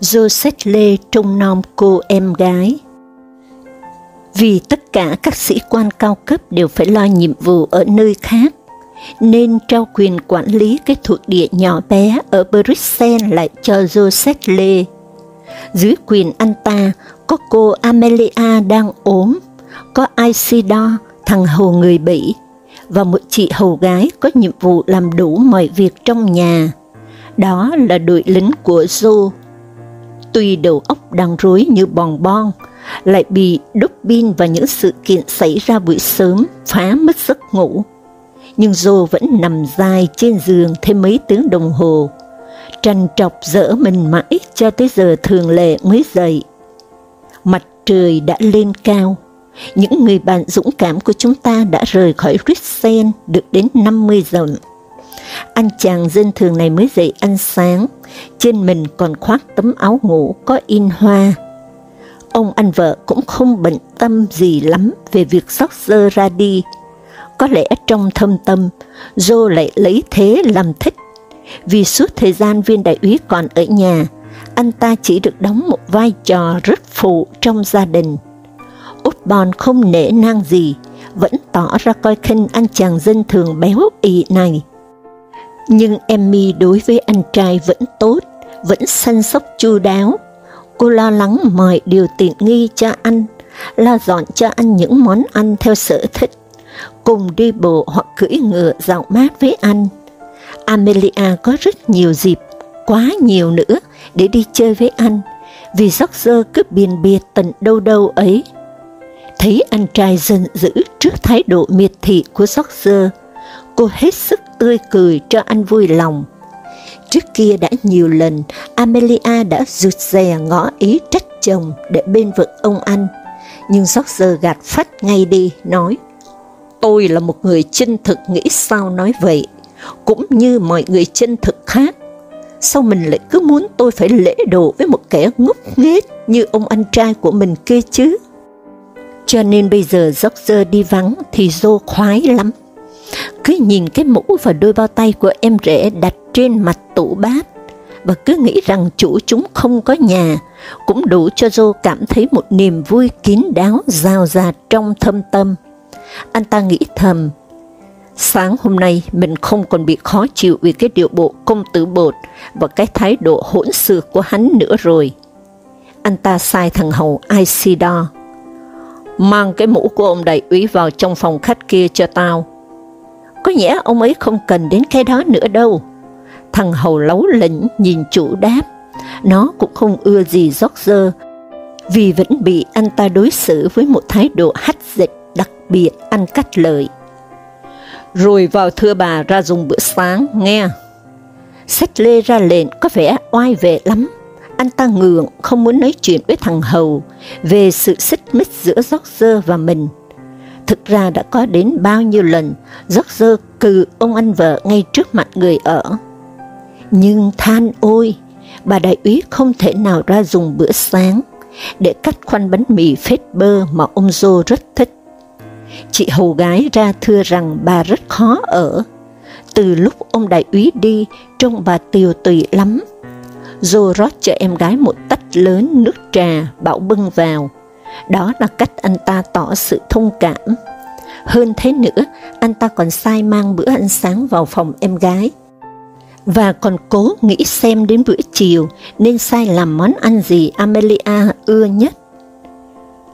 Joseph Lê trông nom cô em gái. Vì tất cả các sĩ quan cao cấp đều phải lo nhiệm vụ ở nơi khác, nên trao quyền quản lý cái thuộc địa nhỏ bé ở Bruxelles lại cho Joseph Lê. Dưới quyền anh ta có cô Amelia đang ốm, có Isidore, thằng hầu người Bỉ, và một chị hầu gái có nhiệm vụ làm đủ mọi việc trong nhà. Đó là đội lính của Joe tuy đầu óc đang rối như bòn bon, lại bị đốt pin và những sự kiện xảy ra buổi sớm phá mất giấc ngủ. Nhưng Joe vẫn nằm dài trên giường thêm mấy tiếng đồng hồ, trằn trọc dỡ mình mãi cho tới giờ thường lệ mới dậy. Mặt trời đã lên cao, những người bạn dũng cảm của chúng ta đã rời khỏi Rixen được đến 50 dặm. Anh chàng dân thường này mới dậy ăn sáng, trên mình còn khoác tấm áo ngủ có in hoa. Ông anh vợ cũng không bận tâm gì lắm về việc sóc dơ ra đi. Có lẽ trong thâm tâm, Joe lại lấy thế làm thích. Vì suốt thời gian viên đại úy còn ở nhà, anh ta chỉ được đóng một vai trò rất phụ trong gia đình. Út bòn không nể nang gì, vẫn tỏ ra coi khinh anh chàng dân thường béo ị này. Nhưng Emmy đối với anh trai vẫn tốt, vẫn săn sóc chu đáo. Cô lo lắng mọi điều tiện nghi cho anh, lo dọn cho anh những món ăn theo sở thích, cùng đi bộ hoặc cưỡi ngựa dạo mát với anh. Amelia có rất nhiều dịp, quá nhiều nữa, để đi chơi với anh, vì George cứ biền biệt tận đâu đâu ấy. Thấy anh trai giận dữ trước thái độ miệt thị của George, cô hết sức tươi cười cho anh vui lòng. Trước kia đã nhiều lần, Amelia đã rụt rè ngõ ý trách chồng để bên vực ông anh, nhưng George gạt phát ngay đi, nói, Tôi là một người chân thực nghĩ sao nói vậy, cũng như mọi người chân thực khác. Sao mình lại cứ muốn tôi phải lễ độ với một kẻ ngốc nghếch như ông anh trai của mình kia chứ? Cho nên bây giờ George đi vắng thì Joe khoái lắm cứ nhìn cái mũ và đôi bao tay của em rể đặt trên mặt tủ bát, và cứ nghĩ rằng chủ chúng không có nhà, cũng đủ cho Joe cảm thấy một niềm vui kín đáo rào rạt trong thâm tâm. Anh ta nghĩ thầm, sáng hôm nay mình không còn bị khó chịu vì cái điệu bộ công tử bột và cái thái độ hỗn xược của hắn nữa rồi. Anh ta sai thằng hầu Isidore, mang cái mũ của ông đại úy vào trong phòng khách kia cho tao, có nhẽ ông ấy không cần đến cái đó nữa đâu. Thằng hầu lấu lĩnh nhìn chủ đáp, nó cũng không ưa gì rót vì vẫn bị anh ta đối xử với một thái độ hách dịch đặc biệt ăn cắt lời. Rồi vào thưa bà ra dùng bữa sáng, nghe. Sách lê ra lệnh có vẻ oai vệ lắm, anh ta ngượng không muốn nói chuyện với thằng hầu về sự xích mích giữa rót và mình Thực ra đã có đến bao nhiêu lần giấc dơ cừ ông anh vợ ngay trước mặt người ở. Nhưng than ôi, bà đại úy không thể nào ra dùng bữa sáng để cắt khoanh bánh mì phết bơ mà ông Dô rất thích. Chị hầu gái ra thưa rằng bà rất khó ở. Từ lúc ông đại úy đi, trông bà tiều tùy lắm. Dô rót cho em gái một tách lớn nước trà, bảo bưng vào đó là cách anh ta tỏ sự thông cảm. Hơn thế nữa, anh ta còn sai mang bữa ăn sáng vào phòng em gái. Và còn cố nghĩ xem đến bữa chiều nên sai làm món ăn gì Amelia ưa nhất.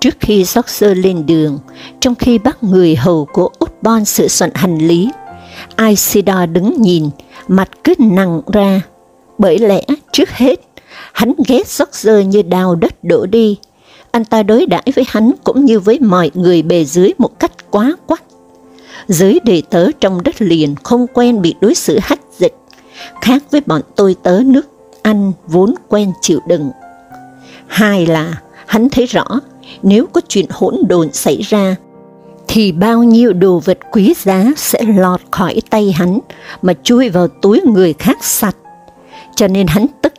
Trước khi George lên đường, trong khi bác người hầu của Osborne sửa soạn hành lý, Isidore đứng nhìn, mặt cứ nặng ra, bởi lẽ trước hết, hắn ghét George như đào đất đổ đi, anh ta đối đãi với hắn cũng như với mọi người bề dưới một cách quá quắt. Dưới đệ tớ trong đất liền không quen bị đối xử hách dịch, khác với bọn tôi tớ nước Anh vốn quen chịu đựng. Hai là Hắn thấy rõ, nếu có chuyện hỗn độn xảy ra, thì bao nhiêu đồ vật quý giá sẽ lọt khỏi tay hắn mà chui vào túi người khác sạch. Cho nên hắn tức.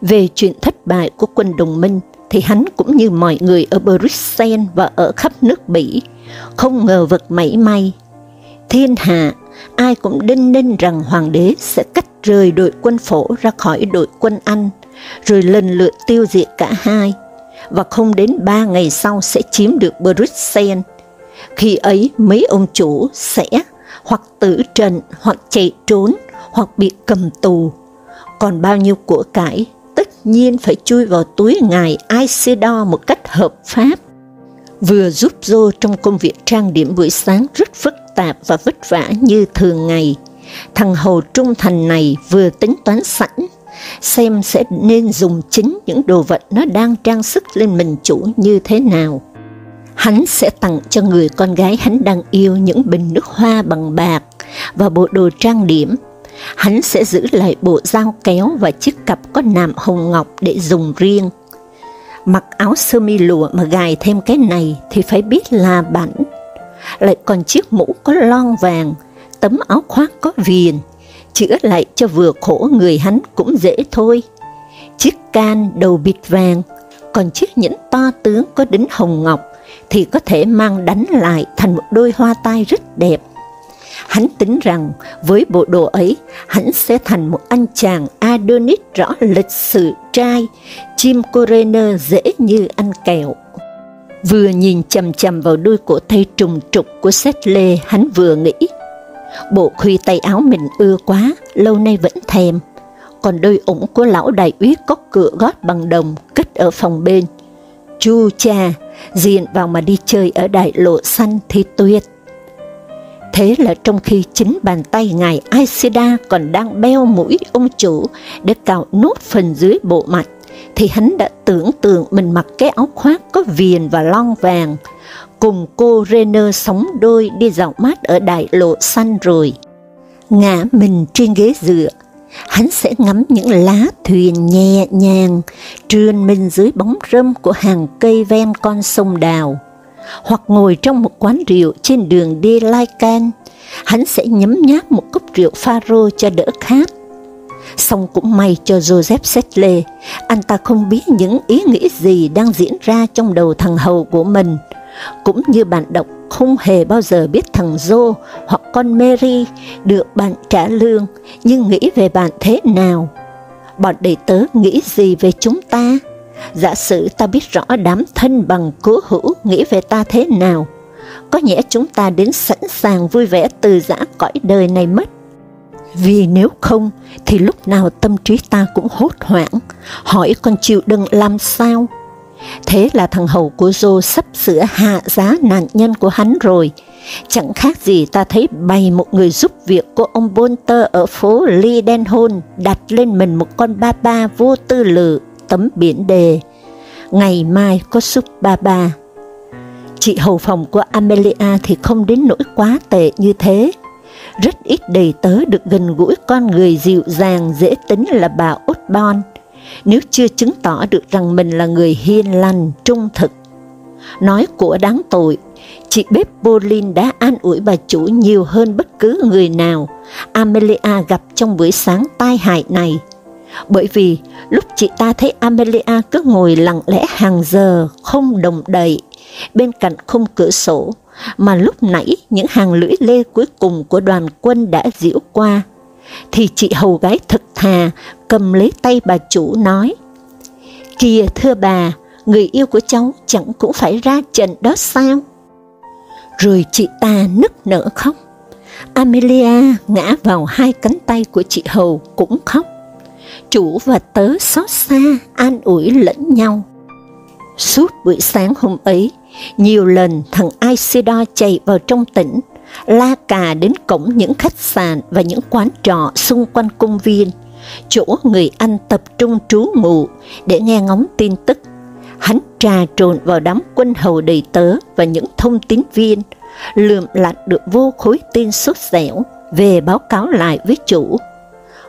Về chuyện thất bại của quân đồng minh, thì hắn cũng như mọi người ở Bruxelles và ở khắp nước Bỉ, không ngờ vật mảy may. Thiên hạ, ai cũng đinh ninh rằng hoàng đế sẽ cắt rời đội quân phổ ra khỏi đội quân Anh, rồi lần lượt tiêu diệt cả hai, và không đến ba ngày sau sẽ chiếm được Bruxelles. Khi ấy mấy ông chủ sẽ hoặc tử trận, hoặc chạy trốn, hoặc bị cầm tù. Còn bao nhiêu của cải tất nhiên phải chui vào túi ngài Isidore một cách hợp pháp. Vừa giúp Joe trong công việc trang điểm buổi sáng rất phức tạp và vất vả như thường ngày, thằng hầu trung thành này vừa tính toán sẵn, xem sẽ nên dùng chính những đồ vật nó đang trang sức lên mình chủ như thế nào. Hắn sẽ tặng cho người con gái hắn đang yêu những bình nước hoa bằng bạc và bộ đồ trang điểm hắn sẽ giữ lại bộ dao kéo và chiếc cặp có nạm hồng ngọc để dùng riêng. Mặc áo sơ mi lụa mà gài thêm cái này thì phải biết là bản. Lại còn chiếc mũ có lon vàng, tấm áo khoác có viền, chữa lại cho vừa khổ người hắn cũng dễ thôi. Chiếc can đầu bịt vàng, còn chiếc nhẫn to tướng có đính hồng ngọc thì có thể mang đánh lại thành một đôi hoa tai rất đẹp Hắn tính rằng với bộ đồ ấy, hắn sẽ thành một anh chàng Adonis rõ lịch sự trai, chim Corener dễ như ăn kẹo. Vừa nhìn chầm chầm vào đôi cổ tay trùng trục của Sét Lê, hắn vừa nghĩ, bộ khuy tay áo mình ưa quá, lâu nay vẫn thèm. Còn đôi ủng của lão đại úy có cửa gót bằng đồng, cất ở phòng bên. Chu cha, diện vào mà đi chơi ở đại lộ xanh thì tuyệt. Thế là trong khi chính bàn tay ngài Aisida còn đang beo mũi ông chủ để cạo nốt phần dưới bộ mặt, thì hắn đã tưởng tượng mình mặc cái áo khoác có viền và lon vàng, cùng cô Renner sống đôi đi dạo mát ở đại lộ xanh rồi. Ngã mình trên ghế dựa, hắn sẽ ngắm những lá thuyền nhẹ nhàng trườn mình dưới bóng râm của hàng cây ven con sông đào hoặc ngồi trong một quán rượu trên đường đi Lai Can, hắn sẽ nhấm nháp một cốc rượu Faro cho đỡ khát. Xong cũng may cho Joseph Settle, anh ta không biết những ý nghĩ gì đang diễn ra trong đầu thằng hầu của mình, cũng như bạn đọc không hề bao giờ biết thằng Joe hoặc con Mary được bạn trả lương, nhưng nghĩ về bạn thế nào? Bọn đầy tớ nghĩ gì về chúng ta? Giả sử ta biết rõ đám thân bằng cố hữu nghĩ về ta thế nào, có nhẽ chúng ta đến sẵn sàng vui vẻ từ giã cõi đời này mất. Vì nếu không, thì lúc nào tâm trí ta cũng hốt hoảng, hỏi con chịu đựng làm sao? Thế là thằng hầu của Dô sắp sửa hạ giá nạn nhân của hắn rồi. Chẳng khác gì ta thấy bày một người giúp việc của ông Bolter ở phố Lidenholm đặt lên mình một con ba ba vô tư lự tấm biển đề, ngày mai có súp ba ba. Chị hầu phòng của Amelia thì không đến nỗi quá tệ như thế. Rất ít đầy tớ được gần gũi con người dịu dàng dễ tính là bà Osborne, nếu chưa chứng tỏ được rằng mình là người hiền lành, trung thực. Nói của đáng tội, chị bếp Bolin đã an ủi bà chủ nhiều hơn bất cứ người nào Amelia gặp trong buổi sáng tai hại này bởi vì lúc chị ta thấy Amelia cứ ngồi lặng lẽ hàng giờ, không đồng đậy, bên cạnh khung cửa sổ, mà lúc nãy những hàng lưỡi lê cuối cùng của đoàn quân đã diễu qua, thì chị hầu gái thật thà cầm lấy tay bà chủ nói, Kìa thưa bà, người yêu của cháu chẳng cũng phải ra trận đó sao? Rồi chị ta nức nở khóc. Amelia ngã vào hai cánh tay của chị Hầu cũng khóc chủ và tớ xót xa, an ủi lẫn nhau. Suốt buổi sáng hôm ấy, nhiều lần thằng Isidore chạy vào trong tỉnh, la cà đến cổng những khách sạn và những quán trọ xung quanh công viên, chỗ người Anh tập trung trú ngụ để nghe ngóng tin tức. Hắn trà trộn vào đám quân hầu đầy tớ và những thông tín viên, lượm lặt được vô khối tin sốt dẻo về báo cáo lại với chủ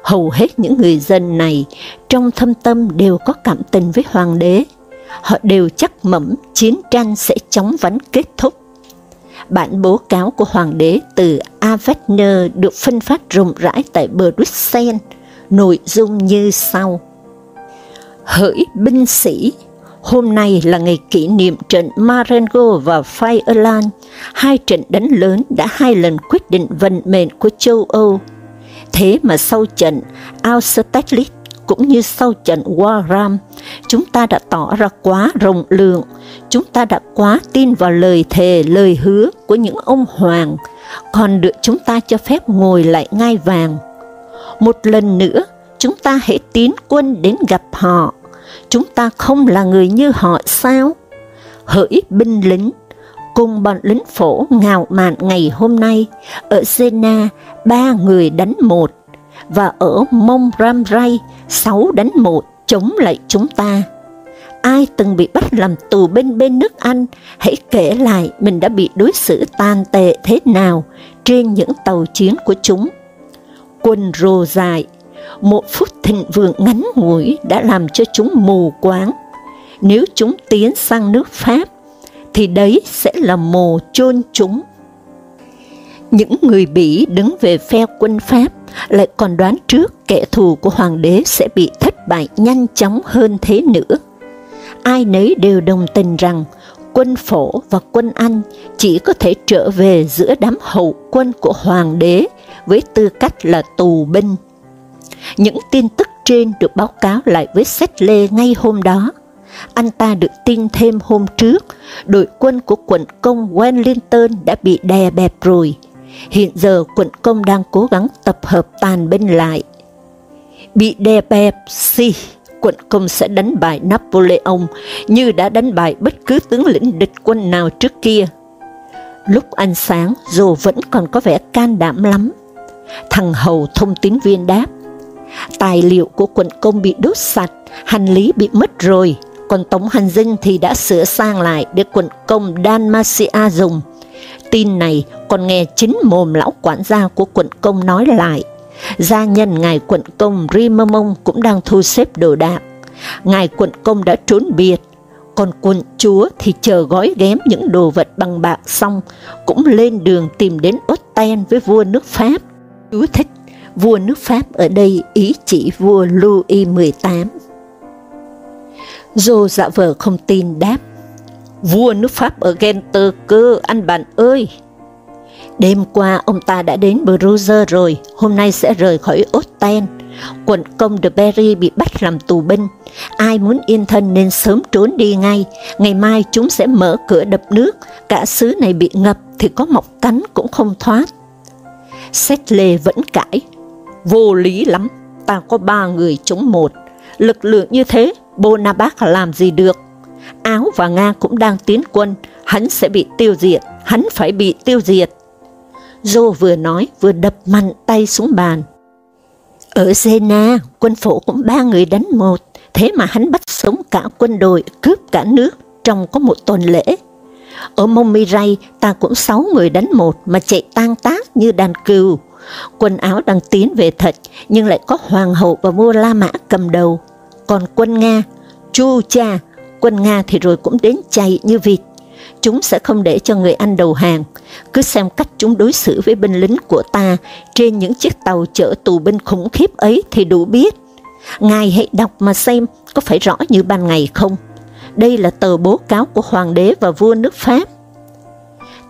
hầu hết những người dân này trong thâm tâm đều có cảm tình với hoàng đế. họ đều chắc mẩm chiến tranh sẽ chóng vánh kết thúc. Bản bố cáo của hoàng đế từ Avesner được phân phát rộng rãi tại Bruxelles, nội dung như sau. Hỡi binh sĩ, hôm nay là ngày kỷ niệm trận Marengo và Fireland, hai trận đánh lớn đã hai lần quyết định vận mệnh của châu Âu. Thế mà sau trận Austerlitz cũng như sau trận Wagram, chúng ta đã tỏ ra quá rộng lượng, chúng ta đã quá tin vào lời thề, lời hứa của những ông hoàng, còn được chúng ta cho phép ngồi lại ngai vàng. Một lần nữa, chúng ta hãy tiến quân đến gặp họ, chúng ta không là người như họ sao? Hỡi binh lính, cùng bọn lính phổ ngạo mạn ngày hôm nay, ở Sena ba người đánh một, và ở Mông Ram Ray, sáu đánh một chống lại chúng ta. Ai từng bị bắt làm tù bên bên nước Anh, hãy kể lại mình đã bị đối xử tàn tệ thế nào trên những tàu chiến của chúng. Quân rồ dài, một phút thịnh vượng ngắn ngủi đã làm cho chúng mù quáng. Nếu chúng tiến sang nước Pháp, thì đấy sẽ là mồ chôn chúng. Những người Bỉ đứng về phe quân Pháp lại còn đoán trước kẻ thù của hoàng đế sẽ bị thất bại nhanh chóng hơn thế nữa. Ai nấy đều đồng tình rằng quân phổ và quân Anh chỉ có thể trở về giữa đám hậu quân của hoàng đế với tư cách là tù binh. Những tin tức trên được báo cáo lại với Xét Lê ngay hôm đó. Anh ta được tin thêm hôm trước, đội quân của quận công Wellington đã bị đè bẹp rồi, Hiện giờ quận công đang cố gắng tập hợp tàn binh lại. Bị đè bẹp, si, quận công sẽ đánh bại Napoleon như đã đánh bại bất cứ tướng lĩnh địch quân nào trước kia. Lúc ăn sáng, dù vẫn còn có vẻ can đảm lắm. Thằng Hầu thông tín viên đáp, tài liệu của quận công bị đốt sạch, hành lý bị mất rồi, còn Tống Hành Dinh thì đã sửa sang lại để quận công Dalmatia dùng tin này còn nghe chính mồm lão quản gia của quận công nói lại. Gia nhân ngài quận công Rimamong cũng đang thu xếp đồ đạc. Ngài quận công đã trốn biệt, còn quận chúa thì chờ gói ghém những đồ vật bằng bạc xong, cũng lên đường tìm đến Otten với vua nước Pháp. Chú thích, vua nước Pháp ở đây ý chỉ vua Louis XVIII. Dô dạ vờ không tin đáp, vua nước Pháp ở Genter cơ, anh bạn ơi. Đêm qua ông ta đã đến Bruges rồi, hôm nay sẽ rời khỏi Osten. Quận công de Berry bị bắt làm tù binh. Ai muốn yên thân nên sớm trốn đi ngay. Ngày mai chúng sẽ mở cửa đập nước. Cả xứ này bị ngập thì có mọc cánh cũng không thoát. Xét lê vẫn cãi. Vô lý lắm, ta có ba người chống một. Lực lượng như thế, Bonaparte làm gì được? Áo và Nga cũng đang tiến quân, hắn sẽ bị tiêu diệt, hắn phải bị tiêu diệt. Joe vừa nói vừa đập mạnh tay xuống bàn. Ở Zena quân phổ cũng ba người đánh một, thế mà hắn bắt sống cả quân đội, cướp cả nước trong có một tuần lễ. Ở Momiray, ta cũng sáu người đánh một mà chạy tan tác như đàn cừu. Quân áo đang tiến về thật, nhưng lại có hoàng hậu và vua La Mã cầm đầu. Còn quân Nga, chu cha, quân Nga thì rồi cũng đến chạy như vịt. Chúng sẽ không để cho người Anh đầu hàng, cứ xem cách chúng đối xử với binh lính của ta trên những chiếc tàu chở tù binh khủng khiếp ấy thì đủ biết. Ngài hãy đọc mà xem có phải rõ như ban ngày không. Đây là tờ bố cáo của hoàng đế và vua nước Pháp.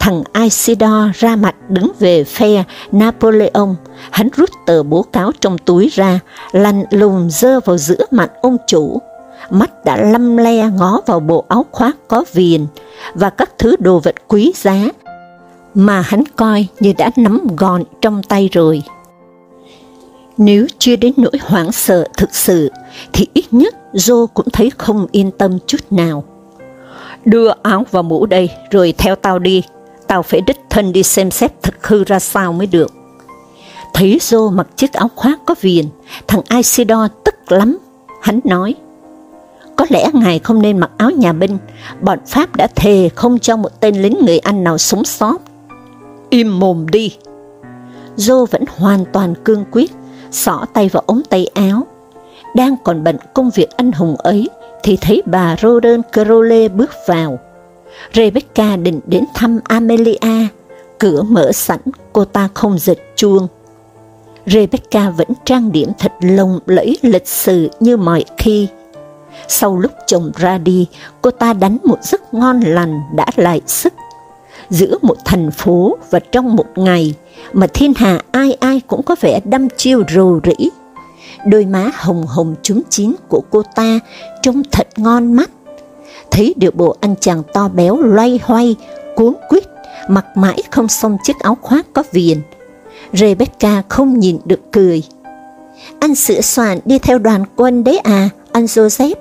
Thằng Isidore ra mặt đứng về phe Napoleon, hắn rút tờ bố cáo trong túi ra, lăn lùng dơ vào giữa mặt ông chủ mắt đã lăm le ngó vào bộ áo khoác có viền và các thứ đồ vật quý giá mà hắn coi như đã nắm gọn trong tay rồi. Nếu chưa đến nỗi hoảng sợ thực sự, thì ít nhất Joe cũng thấy không yên tâm chút nào. Đưa áo và mũ đây, rồi theo tao đi, tao phải đích thân đi xem xét thực hư ra sao mới được. Thấy Dô mặc chiếc áo khoác có viền, thằng Isidore tức lắm, hắn nói, có lẽ ngài không nên mặc áo nhà binh, bọn Pháp đã thề không cho một tên lính người Anh nào sống sót. Im mồm đi! Dô vẫn hoàn toàn cương quyết, xỏ tay vào ống tay áo. Đang còn bận công việc anh hùng ấy, thì thấy bà Roden Crowley bước vào. Rebecca định đến thăm Amelia, cửa mở sẵn, cô ta không giật chuông. Rebecca vẫn trang điểm thật lồng lẫy lịch sự như mọi khi. Sau lúc chồng ra đi, cô ta đánh một giấc ngon lành đã lại sức. Giữa một thành phố và trong một ngày mà thiên hạ ai ai cũng có vẻ đâm chiêu rồ rĩ. Đôi má hồng hồng trúng chín của cô ta trông thật ngon mắt. Thấy được bộ anh chàng to béo loay hoay, cuốn quýt, mặc mãi không xong chiếc áo khoác có viền. Rebecca không nhìn được cười. Anh sửa soạn đi theo đoàn quân đấy à, anh Joseph.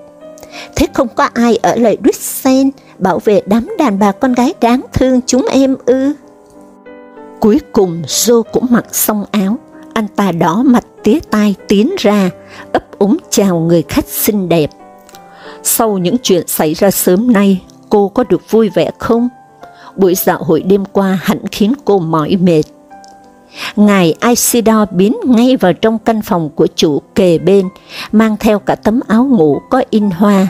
Thế không có ai ở lại Bruxelles bảo vệ đám đàn bà con gái đáng thương chúng em ư? Cuối cùng Joe cũng mặc xong áo, anh ta đỏ mặt tía tai tiến ra, ấp úng chào người khách xinh đẹp. Sau những chuyện xảy ra sớm nay, cô có được vui vẻ không? Buổi dạo hội đêm qua hẳn khiến cô mỏi mệt. Ngài Isidore biến ngay vào trong căn phòng của chủ kề bên, mang theo cả tấm áo ngủ có in hoa.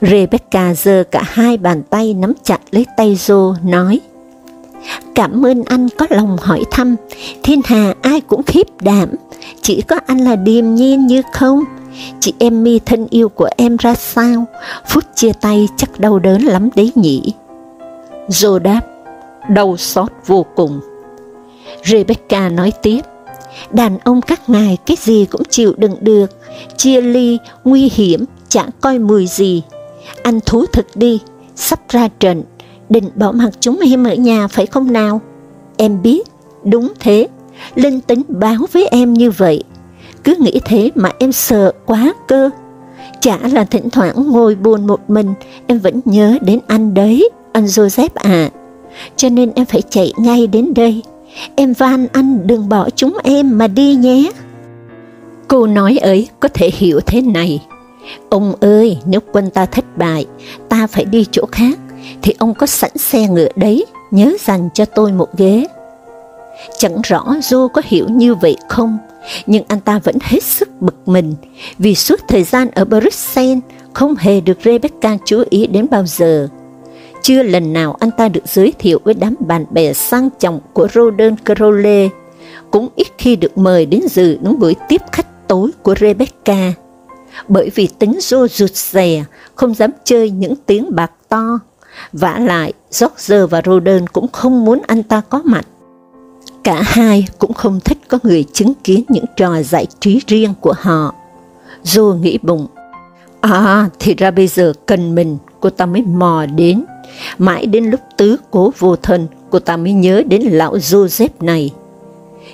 Rebecca giơ cả hai bàn tay nắm chặt lấy tay Joe, nói, Cảm ơn anh có lòng hỏi thăm, thiên hà ai cũng khiếp đảm, chỉ có anh là điềm nhiên như không. Chị Emmy thân yêu của em ra sao, phút chia tay chắc đau đớn lắm đấy nhỉ. Dô đáp, đau xót vô cùng. Rebecca nói tiếp, đàn ông các ngài cái gì cũng chịu đựng được, chia ly, nguy hiểm, chẳng coi mùi gì. Anh thú thực đi, sắp ra trận, định bỏ mặc chúng em ở nhà phải không nào? Em biết, đúng thế, linh tính báo với em như vậy. Cứ nghĩ thế mà em sợ quá cơ. Chả là thỉnh thoảng ngồi buồn một mình, em vẫn nhớ đến anh đấy, anh Joseph à. Cho nên em phải chạy ngay đến đây. Em van anh đừng bỏ chúng em mà đi nhé. Cô nói ấy có thể hiểu thế này. Ông ơi, nếu quân ta thất bại, ta phải đi chỗ khác, thì ông có sẵn xe ngựa đấy, nhớ dành cho tôi một ghế. Chẳng rõ Joe có hiểu như vậy không, nhưng anh ta vẫn hết sức bực mình, vì suốt thời gian ở Bruxelles không hề được Rebecca chú ý đến bao giờ. Chưa lần nào anh ta được giới thiệu với đám bạn bè sang trọng của Roden Crowley, cũng ít khi được mời đến dự những buổi tiếp khách tối của Rebecca, bởi vì tính Joe rụt rè, không dám chơi những tiếng bạc to vả lại, George và Roden cũng không muốn anh ta có mặt. Cả hai cũng không thích có người chứng kiến những trò giải trí riêng của họ. Joe nghĩ bụng, à thì ra bây giờ cần mình, cô ta mới mò đến. Mãi đến lúc tứ cố vô thân, cô ta mới nhớ đến lão Joseph này.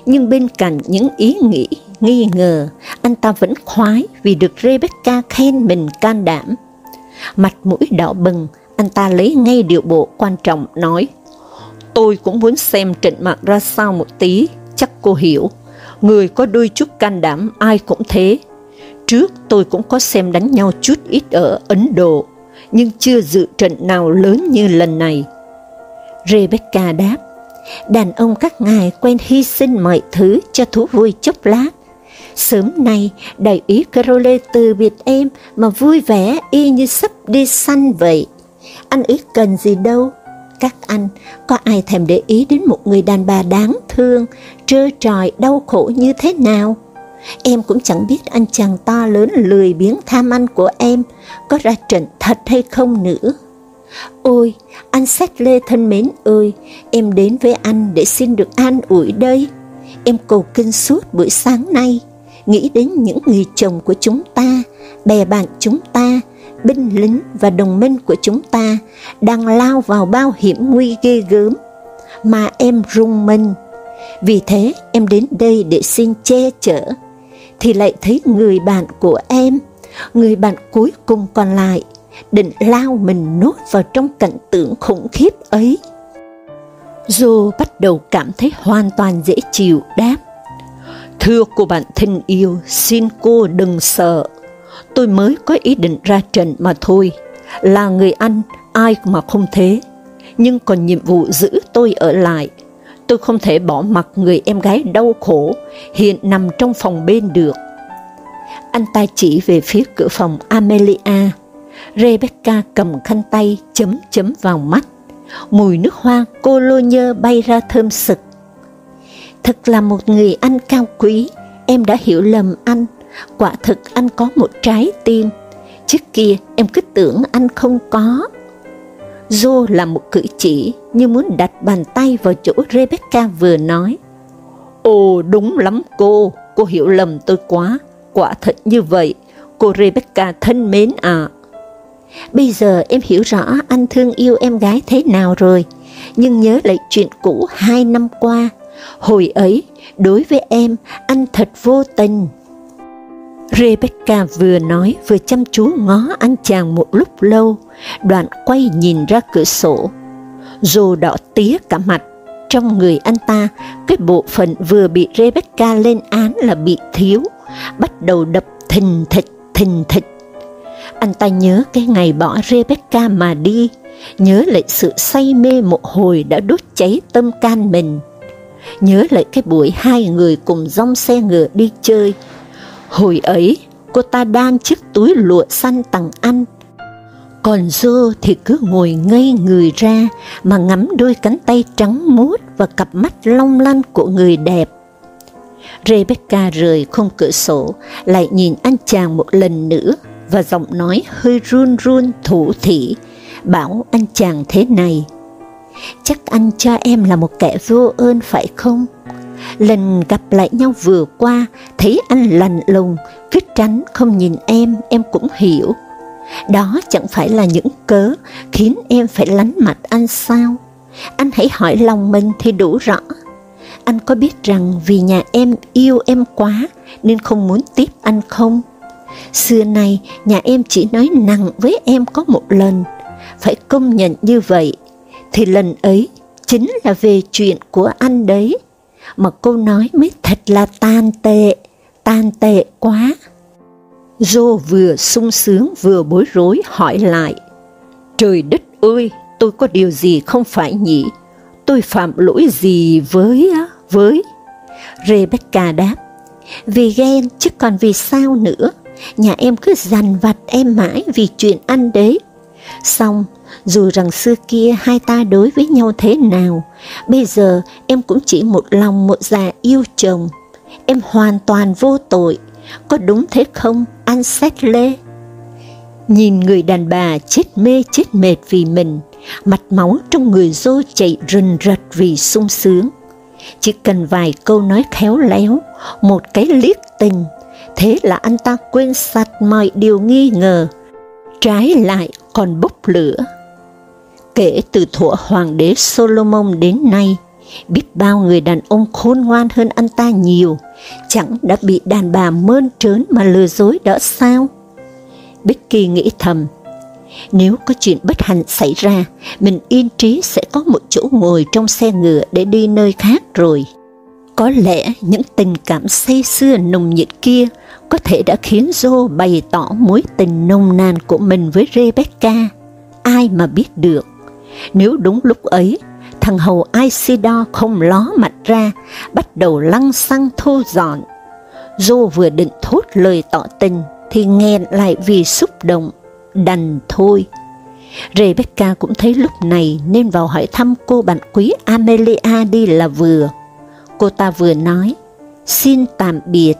Nhưng bên cạnh những ý nghĩ, nghi ngờ, anh ta vẫn khoái vì được Rebecca khen mình can đảm. Mặt mũi đỏ bừng, anh ta lấy ngay điệu bộ quan trọng nói, Tôi cũng muốn xem trận mạng ra sao một tí, chắc cô hiểu. Người có đôi chút can đảm ai cũng thế. Trước tôi cũng có xem đánh nhau chút ít ở Ấn Độ, nhưng chưa dự trận nào lớn như lần này. Rebecca đáp, đàn ông các ngài quen hy sinh mọi thứ cho thú vui chốc lát. Sớm nay, đại úy Carole từ biệt em mà vui vẻ y như sắp đi săn vậy. Anh ý cần gì đâu, các anh, có ai thèm để ý đến một người đàn bà đáng thương, trơ tròi, đau khổ như thế nào? Em cũng chẳng biết anh chàng to lớn lười biếng tham ăn của em có ra trận thật hay không nữa. Ôi, anh Xét Lê thân mến ơi, em đến với anh để xin được an ủi đây. Em cầu kinh suốt buổi sáng nay, nghĩ đến những người chồng của chúng ta, bè bạn chúng ta, binh lính và đồng minh của chúng ta đang lao vào bao hiểm nguy ghê gớm, mà em rung mình. Vì thế em đến đây để xin che chở, thì lại thấy người bạn của em, người bạn cuối cùng còn lại, định lao mình nốt vào trong cảnh tượng khủng khiếp ấy. Joe bắt đầu cảm thấy hoàn toàn dễ chịu đáp. Thưa cô bạn thân yêu, xin cô đừng sợ, tôi mới có ý định ra trận mà thôi, là người Anh, ai mà không thế, nhưng còn nhiệm vụ giữ tôi ở lại. Tôi không thể bỏ mặc người em gái đau khổ, hiện nằm trong phòng bên được. Anh ta chỉ về phía cửa phòng Amelia. Rebecca cầm khăn tay chấm chấm vào mắt. Mùi nước hoa cô lô nhơ bay ra thơm sực. Thật là một người anh cao quý, em đã hiểu lầm anh. Quả thực anh có một trái tim. Trước kia em cứ tưởng anh không có. Joe làm một cử chỉ như muốn đặt bàn tay vào chỗ Rebecca vừa nói. Ồ đúng lắm cô, cô hiểu lầm tôi quá, quả thật như vậy, cô Rebecca thân mến à. Bây giờ em hiểu rõ anh thương yêu em gái thế nào rồi, nhưng nhớ lại chuyện cũ hai năm qua, hồi ấy, đối với em, anh thật vô tình. Rebecca vừa nói vừa chăm chú ngó anh chàng một lúc lâu, đoạn quay nhìn ra cửa sổ. Rồ đỏ tía cả mặt, trong người anh ta, cái bộ phận vừa bị Rebecca lên án là bị thiếu, bắt đầu đập thình thịch, thình thịch. Anh ta nhớ cái ngày bỏ Rebecca mà đi, nhớ lại sự say mê một hồi đã đốt cháy tâm can mình. Nhớ lại cái buổi hai người cùng dòng xe ngựa đi chơi. Hồi ấy, cô ta đang chiếc túi lụa xanh tặng anh, còn Dô thì cứ ngồi ngây người ra mà ngắm đôi cánh tay trắng muốt và cặp mắt long lanh của người đẹp. Rebecca rời không cửa sổ, lại nhìn anh chàng một lần nữa và giọng nói hơi run run thủ thỉ, bảo anh chàng thế này. Chắc anh cho em là một kẻ vô ơn phải không? Lần gặp lại nhau vừa qua, thấy anh lành lùng, quyết tránh không nhìn em, em cũng hiểu đó chẳng phải là những cớ khiến em phải lánh mặt anh sao? Anh hãy hỏi lòng mình thì đủ rõ. Anh có biết rằng vì nhà em yêu em quá nên không muốn tiếp anh không? Xưa nay nhà em chỉ nói nặng với em có một lần, phải công nhận như vậy, thì lần ấy chính là về chuyện của anh đấy, mà cô nói mới thật là tan tệ, tan tệ quá. Dô vừa sung sướng vừa bối rối hỏi lại, Trời đất ơi, tôi có điều gì không phải nhỉ? Tôi phạm lỗi gì với với? Rebecca đáp, vì ghen chứ còn vì sao nữa, nhà em cứ dằn vặt em mãi vì chuyện ăn đấy. Xong, dù rằng xưa kia hai ta đối với nhau thế nào, bây giờ em cũng chỉ một lòng một dạ yêu chồng. Em hoàn toàn vô tội, có đúng thế không, anh xét lê? Nhìn người đàn bà chết mê chết mệt vì mình, mặt máu trong người dô chạy rần rật vì sung sướng. Chỉ cần vài câu nói khéo léo, một cái liếc tình, thế là anh ta quên sạch mọi điều nghi ngờ, trái lại còn bốc lửa. Kể từ thuở hoàng đế Solomon đến nay, biết bao người đàn ông khôn ngoan hơn anh ta nhiều, chẳng đã bị đàn bà mơn trớn mà lừa dối đó sao? Becky nghĩ thầm, nếu có chuyện bất hạnh xảy ra, mình yên trí sẽ có một chỗ ngồi trong xe ngựa để đi nơi khác rồi. Có lẽ những tình cảm say xưa nồng nhiệt kia có thể đã khiến Joe bày tỏ mối tình nồng nàn của mình với Rebecca. Ai mà biết được. Nếu đúng lúc ấy, thằng hầu Isidore không ló mặt ra, bắt đầu lăng xăng thô dọn. Dô vừa định thốt lời tỏ tình, thì nghẹn lại vì xúc động, đành thôi. Rebecca cũng thấy lúc này nên vào hỏi thăm cô bạn quý Amelia đi là vừa. Cô ta vừa nói, xin tạm biệt,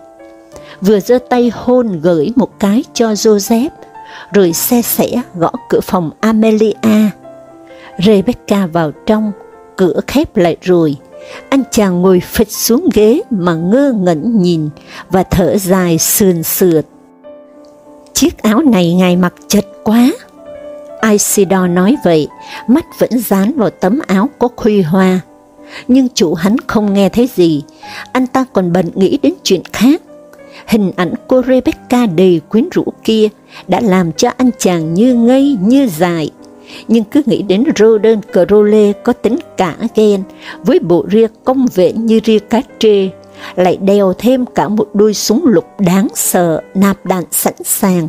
vừa giơ tay hôn gửi một cái cho Joseph, rồi xe sẻ gõ cửa phòng Amelia. Rebecca vào trong, cửa khép lại rồi, anh chàng ngồi phịch xuống ghế mà ngơ ngẩn nhìn và thở dài sườn sượt. Chiếc áo này ngài mặc chật quá. Isidore nói vậy, mắt vẫn dán vào tấm áo có khuy hoa. Nhưng chủ hắn không nghe thấy gì, anh ta còn bận nghĩ đến chuyện khác. Hình ảnh cô Rebecca đầy quyến rũ kia đã làm cho anh chàng như ngây như dại nhưng cứ nghĩ đến Roden Crowley có tính cả ghen, với bộ ria công vệ như ria cá trê, lại đeo thêm cả một đôi súng lục đáng sợ nạp đạn sẵn sàng,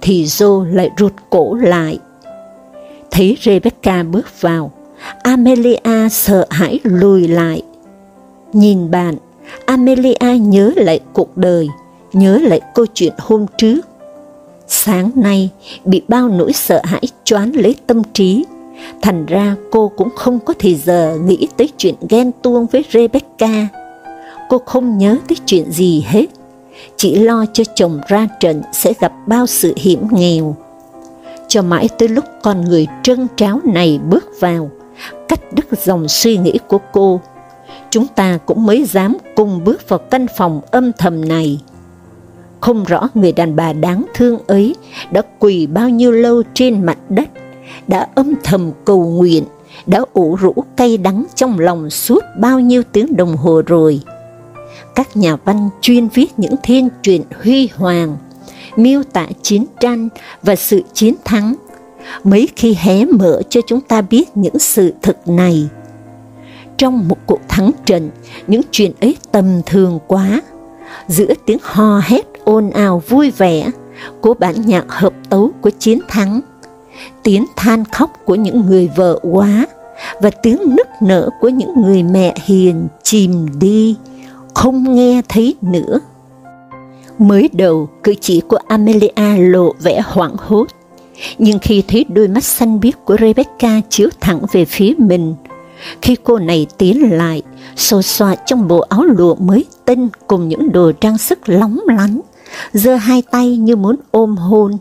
thì Joe lại rụt cổ lại. Thấy Rebecca bước vào, Amelia sợ hãi lùi lại. Nhìn bạn, Amelia nhớ lại cuộc đời, nhớ lại câu chuyện hôm trước. Sáng nay, bị bao nỗi sợ hãi choán lấy tâm trí, thành ra cô cũng không có thời giờ nghĩ tới chuyện ghen tuông với Rebecca. Cô không nhớ tới chuyện gì hết, chỉ lo cho chồng ra trận sẽ gặp bao sự hiểm nghèo. Cho mãi tới lúc con người trân tráo này bước vào, cắt đứt dòng suy nghĩ của cô, chúng ta cũng mới dám cùng bước vào căn phòng âm thầm này. Không rõ người đàn bà đáng thương ấy đã quỳ bao nhiêu lâu trên mặt đất, đã âm thầm cầu nguyện, đã ủ rũ cay đắng trong lòng suốt bao nhiêu tiếng đồng hồ rồi. Các nhà văn chuyên viết những thiên truyện huy hoàng, miêu tả chiến tranh và sự chiến thắng, mấy khi hé mở cho chúng ta biết những sự thực này. Trong một cuộc thắng trận, những chuyện ấy tầm thường quá, giữa tiếng hò hét ồn ào vui vẻ của bản nhạc hợp tấu của chiến thắng, tiếng than khóc của những người vợ quá và tiếng nức nở của những người mẹ hiền chìm đi, không nghe thấy nữa. Mới đầu, cử chỉ của Amelia lộ vẻ hoảng hốt, nhưng khi thấy đôi mắt xanh biếc của Rebecca chiếu thẳng về phía mình, khi cô này tiến lại, xô xoa trong bộ áo lụa mới tinh cùng những đồ trang sức lóng lánh, giơ hai tay như muốn ôm hôn,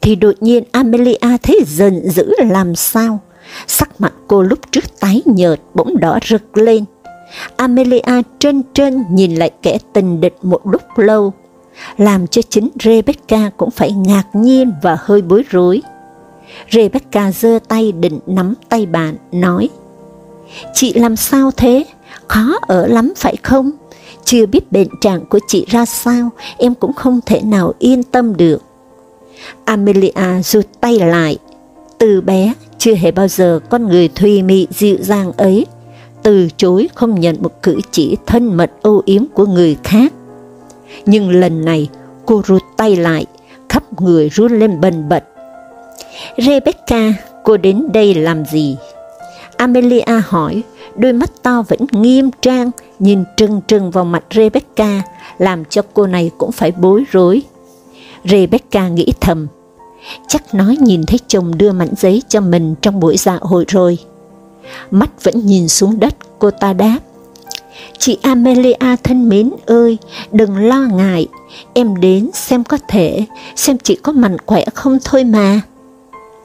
thì đột nhiên Amelia thấy giận dữ làm sao. Sắc mặt cô lúc trước tái nhợt bỗng đỏ rực lên. Amelia trân trân nhìn lại kẻ tình địch một lúc lâu, làm cho chính Rebecca cũng phải ngạc nhiên và hơi bối rối. Rebecca giơ tay định nắm tay bạn, nói, Chị làm sao thế? Khó ở lắm phải không? Chưa biết bệnh trạng của chị ra sao, em cũng không thể nào yên tâm được. Amelia rụt tay lại. Từ bé, chưa hề bao giờ con người thùy mị dịu dàng ấy, từ chối không nhận một cử chỉ thân mật âu yếm của người khác. Nhưng lần này, cô rụt tay lại, khắp người run lên bần bật. Rebecca, cô đến đây làm gì? Amelia hỏi, đôi mắt to vẫn nghiêm trang, nhìn trừng trừng vào mặt Rebecca, làm cho cô này cũng phải bối rối. Rebecca nghĩ thầm, chắc nói nhìn thấy chồng đưa mảnh giấy cho mình trong buổi dạ hội rồi. Mắt vẫn nhìn xuống đất, cô ta đáp, Chị Amelia thân mến ơi, đừng lo ngại, em đến xem có thể, xem chị có mạnh khỏe không thôi mà.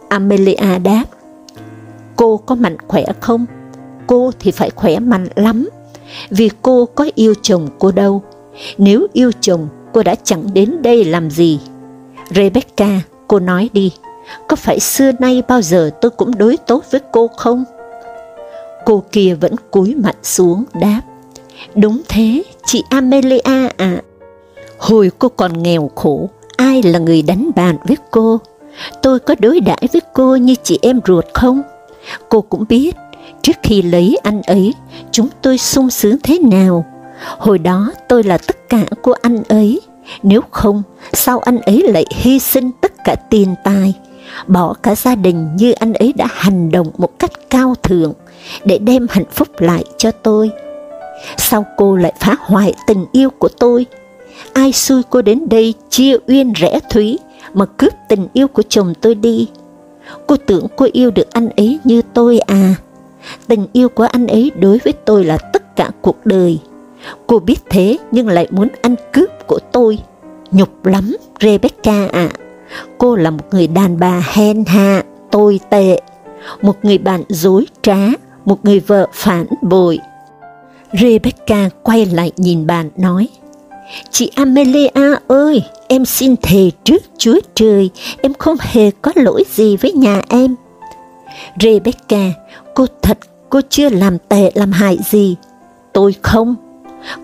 Amelia đáp, cô có mạnh khỏe không? Cô thì phải khỏe mạnh lắm, vì cô có yêu chồng cô đâu. Nếu yêu chồng, cô đã chẳng đến đây làm gì. Rebecca, cô nói đi, có phải xưa nay bao giờ tôi cũng đối tốt với cô không? Cô kia vẫn cúi mặt xuống đáp, đúng thế, chị Amelia ạ. À. Hồi cô còn nghèo khổ, ai là người đánh bàn với cô? Tôi có đối đãi với cô như chị em ruột không? Cô cũng biết, trước khi lấy anh ấy, chúng tôi sung sướng thế nào. Hồi đó tôi là tất cả của anh ấy, nếu không, sao anh ấy lại hy sinh tất cả tiền tài, bỏ cả gia đình như anh ấy đã hành động một cách cao thượng để đem hạnh phúc lại cho tôi. Sao cô lại phá hoại tình yêu của tôi? Ai xui cô đến đây chia uyên rẽ thúy mà cướp tình yêu của chồng tôi đi? Cô tưởng cô yêu được anh ấy như tôi à? Tình yêu của anh ấy đối với tôi là tất cả cuộc đời. Cô biết thế nhưng lại muốn ăn cướp của tôi. Nhục lắm, Rebecca ạ. À. Cô là một người đàn bà hèn hạ, tồi tệ, một người bạn dối trá, một người vợ phản bội. Rebecca quay lại nhìn bạn nói, Chị Amelia ơi, em xin thề trước Chúa Trời, em không hề có lỗi gì với nhà em. Rebecca, cô thật, cô chưa làm tệ làm hại gì. Tôi không.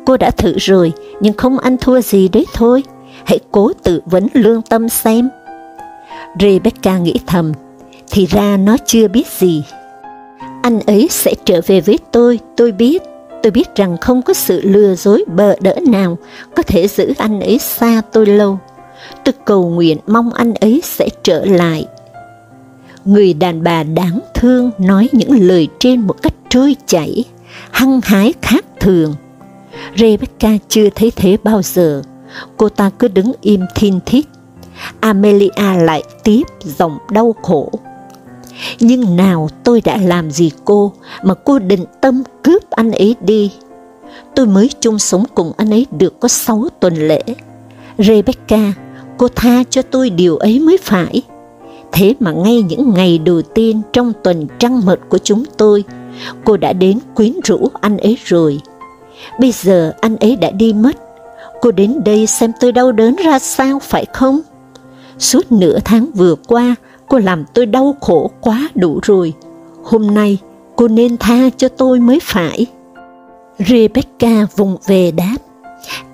Cô đã thử rồi, nhưng không ăn thua gì đấy thôi. Hãy cố tự vấn lương tâm xem. Rebecca nghĩ thầm, thì ra nó chưa biết gì. Anh ấy sẽ trở về với tôi, tôi biết. Tôi biết rằng không có sự lừa dối bờ đỡ nào có thể giữ anh ấy xa tôi lâu. Tôi cầu nguyện mong anh ấy sẽ trở lại. Người đàn bà đáng thương nói những lời trên một cách trôi chảy, hăng hái khác thường. Rebecca chưa thấy thế bao giờ, cô ta cứ đứng im thiên thít. Amelia lại tiếp giọng đau khổ. Nhưng nào tôi đã làm gì cô mà cô định tâm cướp anh ấy đi? Tôi mới chung sống cùng anh ấy được có sáu tuần lễ. Rebecca, cô tha cho tôi điều ấy mới phải. Thế mà ngay những ngày đầu tiên trong tuần trăng mật của chúng tôi, cô đã đến quyến rũ anh ấy rồi. Bây giờ anh ấy đã đi mất, cô đến đây xem tôi đau đớn ra sao phải không? Suốt nửa tháng vừa qua, cô làm tôi đau khổ quá đủ rồi. Hôm nay, cô nên tha cho tôi mới phải. Rebecca vùng về đáp,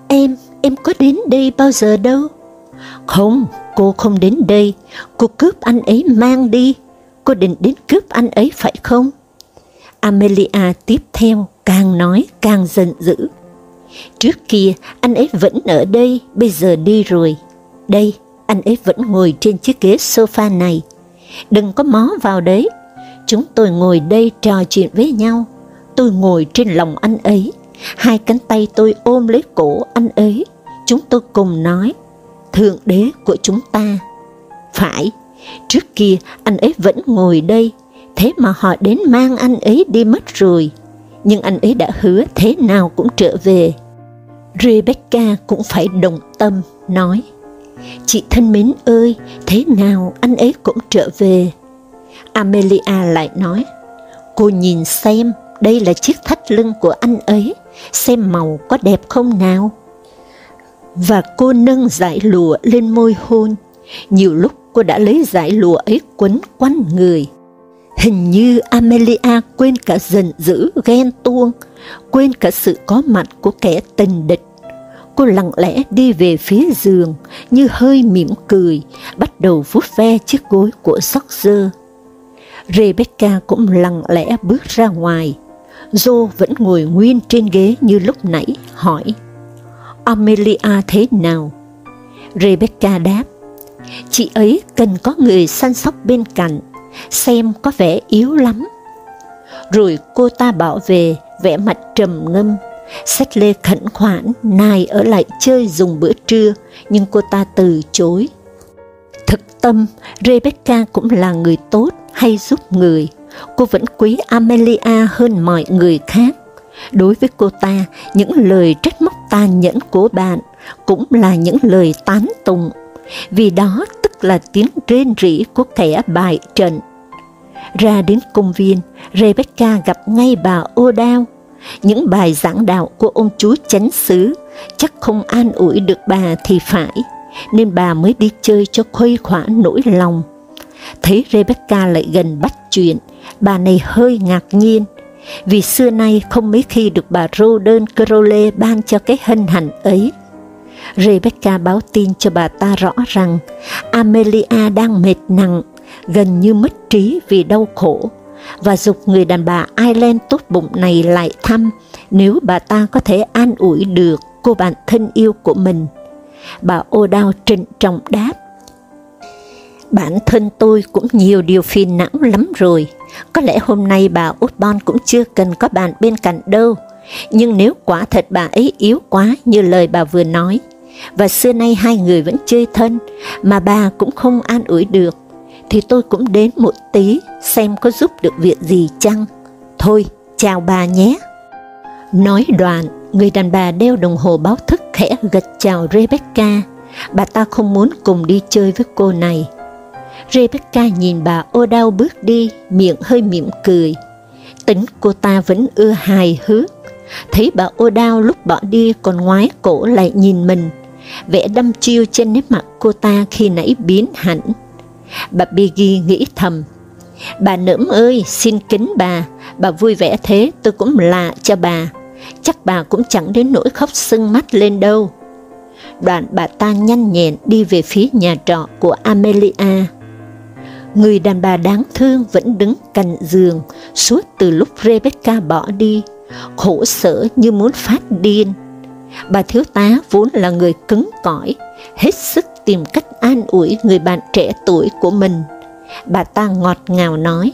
em, em có đến đây bao giờ đâu. Không, cô không đến đây, cô cướp anh ấy mang đi, cô định đến cướp anh ấy phải không? Amelia tiếp theo càng nói càng giận dữ. Trước kia anh ấy vẫn ở đây, bây giờ đi rồi. Đây, anh ấy vẫn ngồi trên chiếc ghế sofa này. Đừng có mó vào đấy. Chúng tôi ngồi đây trò chuyện với nhau. Tôi ngồi trên lòng anh ấy. Hai cánh tay tôi ôm lấy cổ anh ấy. Chúng tôi cùng nói, Thượng đế của chúng ta. Phải, trước kia anh ấy vẫn ngồi đây, thế mà họ đến mang anh ấy đi mất rồi. Nhưng anh ấy đã hứa thế nào cũng trở về. Rebecca cũng phải đồng tâm, nói, Chị thân mến ơi, thế nào anh ấy cũng trở về. Amelia lại nói, cô nhìn xem, đây là chiếc thắt lưng của anh ấy, xem màu có đẹp không nào? Và cô nâng dải lụa lên môi hôn, nhiều lúc cô đã lấy dải lụa ấy quấn quanh người. Hình như Amelia quên cả giận dữ ghen tuông, quên cả sự có mặt của kẻ tình địch cô lặng lẽ đi về phía giường, như hơi mỉm cười, bắt đầu vuốt ve chiếc gối của George. Rebecca cũng lặng lẽ bước ra ngoài. Joe vẫn ngồi nguyên trên ghế như lúc nãy, hỏi, Amelia thế nào? Rebecca đáp, chị ấy cần có người săn sóc bên cạnh, xem có vẻ yếu lắm. Rồi cô ta bảo về, vẻ mặt trầm ngâm, Sách lê khẩn khoản, nài ở lại chơi dùng bữa trưa, nhưng cô ta từ chối. Thực tâm, Rebecca cũng là người tốt, hay giúp người. Cô vẫn quý Amelia hơn mọi người khác. Đối với cô ta, những lời trách móc tàn nhẫn của bạn cũng là những lời tán tụng, vì đó tức là tiếng rên rỉ của kẻ bại trận. Ra đến công viên, Rebecca gặp ngay bà O'Dowd, những bài giảng đạo của ông chú chánh xứ chắc không an ủi được bà thì phải, nên bà mới đi chơi cho khuây khỏa nỗi lòng. Thấy Rebecca lại gần bắt chuyện, bà này hơi ngạc nhiên, vì xưa nay không mấy khi được bà Roden Crowley ban cho cái hân hạnh ấy. Rebecca báo tin cho bà ta rõ rằng Amelia đang mệt nặng, gần như mất trí vì đau khổ, và dục người đàn bà Ireland tốt bụng này lại thăm nếu bà ta có thể an ủi được cô bạn thân yêu của mình. Bà O'Dowd trịnh trọng đáp, Bản thân tôi cũng nhiều điều phiền não lắm rồi, có lẽ hôm nay bà Upton cũng chưa cần có bạn bên cạnh đâu, nhưng nếu quả thật bà ấy yếu quá như lời bà vừa nói, và xưa nay hai người vẫn chơi thân, mà bà cũng không an ủi được, thì tôi cũng đến một tí xem có giúp được việc gì chăng. Thôi, chào bà nhé. Nói đoạn, người đàn bà đeo đồng hồ báo thức khẽ gật chào Rebecca. Bà ta không muốn cùng đi chơi với cô này. Rebecca nhìn bà ô bước đi, miệng hơi mỉm cười. Tính cô ta vẫn ưa hài hước. Thấy bà ô lúc bỏ đi còn ngoái cổ lại nhìn mình. Vẻ đâm chiêu trên nét mặt cô ta khi nãy biến hẳn. Bà Peggy nghĩ thầm, Bà nỡm ơi, xin kính bà, bà vui vẻ thế tôi cũng lạ cho bà, chắc bà cũng chẳng đến nỗi khóc sưng mắt lên đâu. Đoạn bà ta nhanh nhẹn đi về phía nhà trọ của Amelia. Người đàn bà đáng thương vẫn đứng cạnh giường suốt từ lúc Rebecca bỏ đi, khổ sở như muốn phát điên. Bà thiếu tá vốn là người cứng cỏi, hết sức tìm cách an ủi người bạn trẻ tuổi của mình. Bà ta ngọt ngào nói,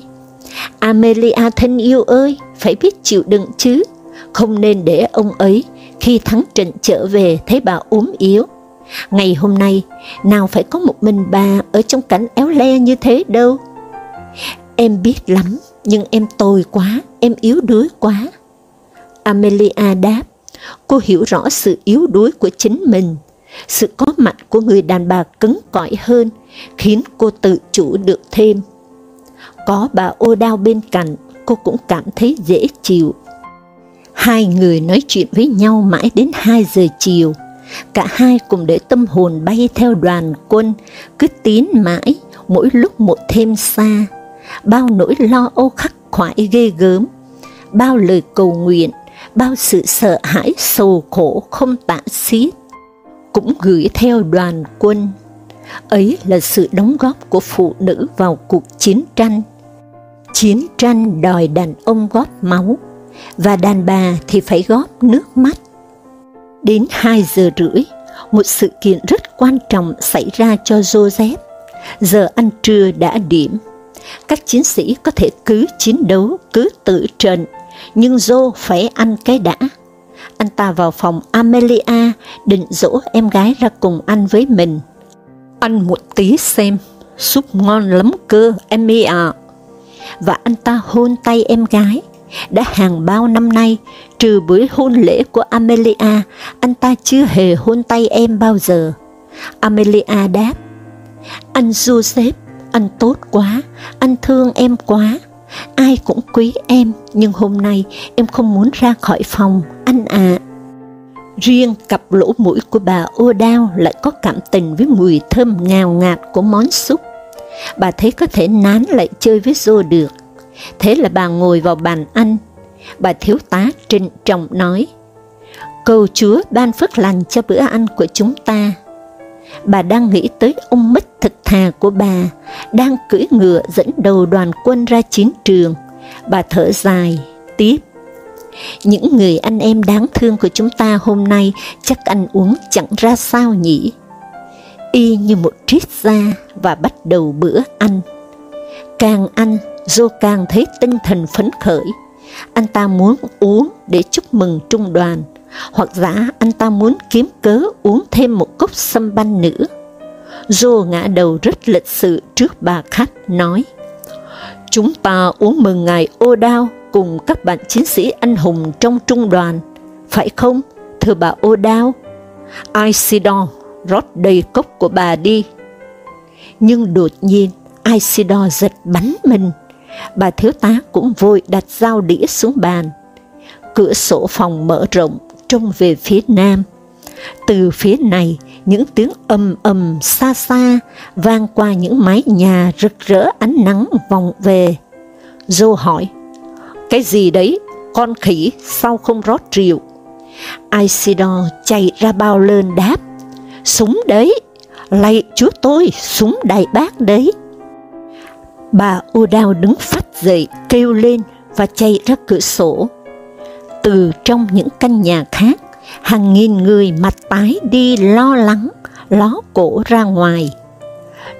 Amelia thân yêu ơi, phải biết chịu đựng chứ, không nên để ông ấy khi thắng trận trở về thấy bà ốm yếu. Ngày hôm nay, nào phải có một mình bà ở trong cảnh éo le như thế đâu. Em biết lắm, nhưng em tồi quá, em yếu đuối quá. Amelia đáp, cô hiểu rõ sự yếu đuối của chính mình. Sự có mặt của người đàn bà cứng cỏi hơn, khiến cô tự chủ được thêm. Có bà ô đao bên cạnh, cô cũng cảm thấy dễ chịu. Hai người nói chuyện với nhau mãi đến 2 giờ chiều. Cả hai cùng để tâm hồn bay theo đoàn quân, cứ tiến mãi, mỗi lúc một thêm xa. Bao nỗi lo âu khắc khoải ghê gớm, bao lời cầu nguyện, bao sự sợ hãi sầu khổ không tả xiết, cũng gửi theo đoàn quân. Ấy là sự đóng góp của phụ nữ vào cuộc chiến tranh. Chiến tranh đòi đàn ông góp máu, và đàn bà thì phải góp nước mắt. Đến 2 giờ rưỡi, một sự kiện rất quan trọng xảy ra cho Joseph. Giờ ăn trưa đã điểm. Các chiến sĩ có thể cứ chiến đấu, cứ tự trận, nhưng Joe phải ăn cái đã. Anh ta vào phòng Amelia, định dỗ em gái ra cùng ăn với mình. Ăn một tí xem, súp ngon lắm cơ, Emmy ạ. Và anh ta hôn tay em gái, đã hàng bao năm nay, trừ buổi hôn lễ của Amelia, anh ta chưa hề hôn tay em bao giờ. Amelia đáp, anh Joseph, anh tốt quá, anh thương em quá, ai cũng quý em, nhưng hôm nay em không muốn ra khỏi phòng, anh ạ. À. Riêng cặp lỗ mũi của bà ô lại có cảm tình với mùi thơm ngào ngạt của món súp. Bà thấy có thể nán lại chơi với Joe được, Thế là bà ngồi vào bàn ăn, bà thiếu tá trịnh trọng nói, Cầu Chúa ban phước lành cho bữa ăn của chúng ta. Bà đang nghĩ tới ông mất thực thà của bà, đang cưỡi ngựa dẫn đầu đoàn quân ra chiến trường. Bà thở dài, tiếp. Những người anh em đáng thương của chúng ta hôm nay chắc ăn uống chẳng ra sao nhỉ? Y như một triết gia và bắt đầu bữa ăn. Càng ăn, Joe càng thấy tinh thần phấn khởi. Anh ta muốn uống để chúc mừng trung đoàn, hoặc giả anh ta muốn kiếm cớ uống thêm một cốc sâm banh nữa. Joe ngã đầu rất lịch sự trước bà khách, nói, Chúng ta uống mừng ngài ô đao cùng các bạn chiến sĩ anh hùng trong trung đoàn, phải không, thưa bà ô đao? Isidore, rót đầy cốc của bà đi. Nhưng đột nhiên, Isidore giật bắn mình, bà thiếu tá cũng vội đặt dao đĩa xuống bàn. Cửa sổ phòng mở rộng, trông về phía nam. Từ phía này, những tiếng ầm ầm xa xa vang qua những mái nhà rực rỡ ánh nắng vòng về. Dô hỏi, cái gì đấy, con khỉ sao không rót rượu? Isidore chạy ra bao lên đáp, súng đấy, lạy chúa tôi, súng đại bác đấy. Bà O'Dowd đứng phát dậy, kêu lên và chạy ra cửa sổ. Từ trong những căn nhà khác, hàng nghìn người mặt tái đi lo lắng, ló cổ ra ngoài.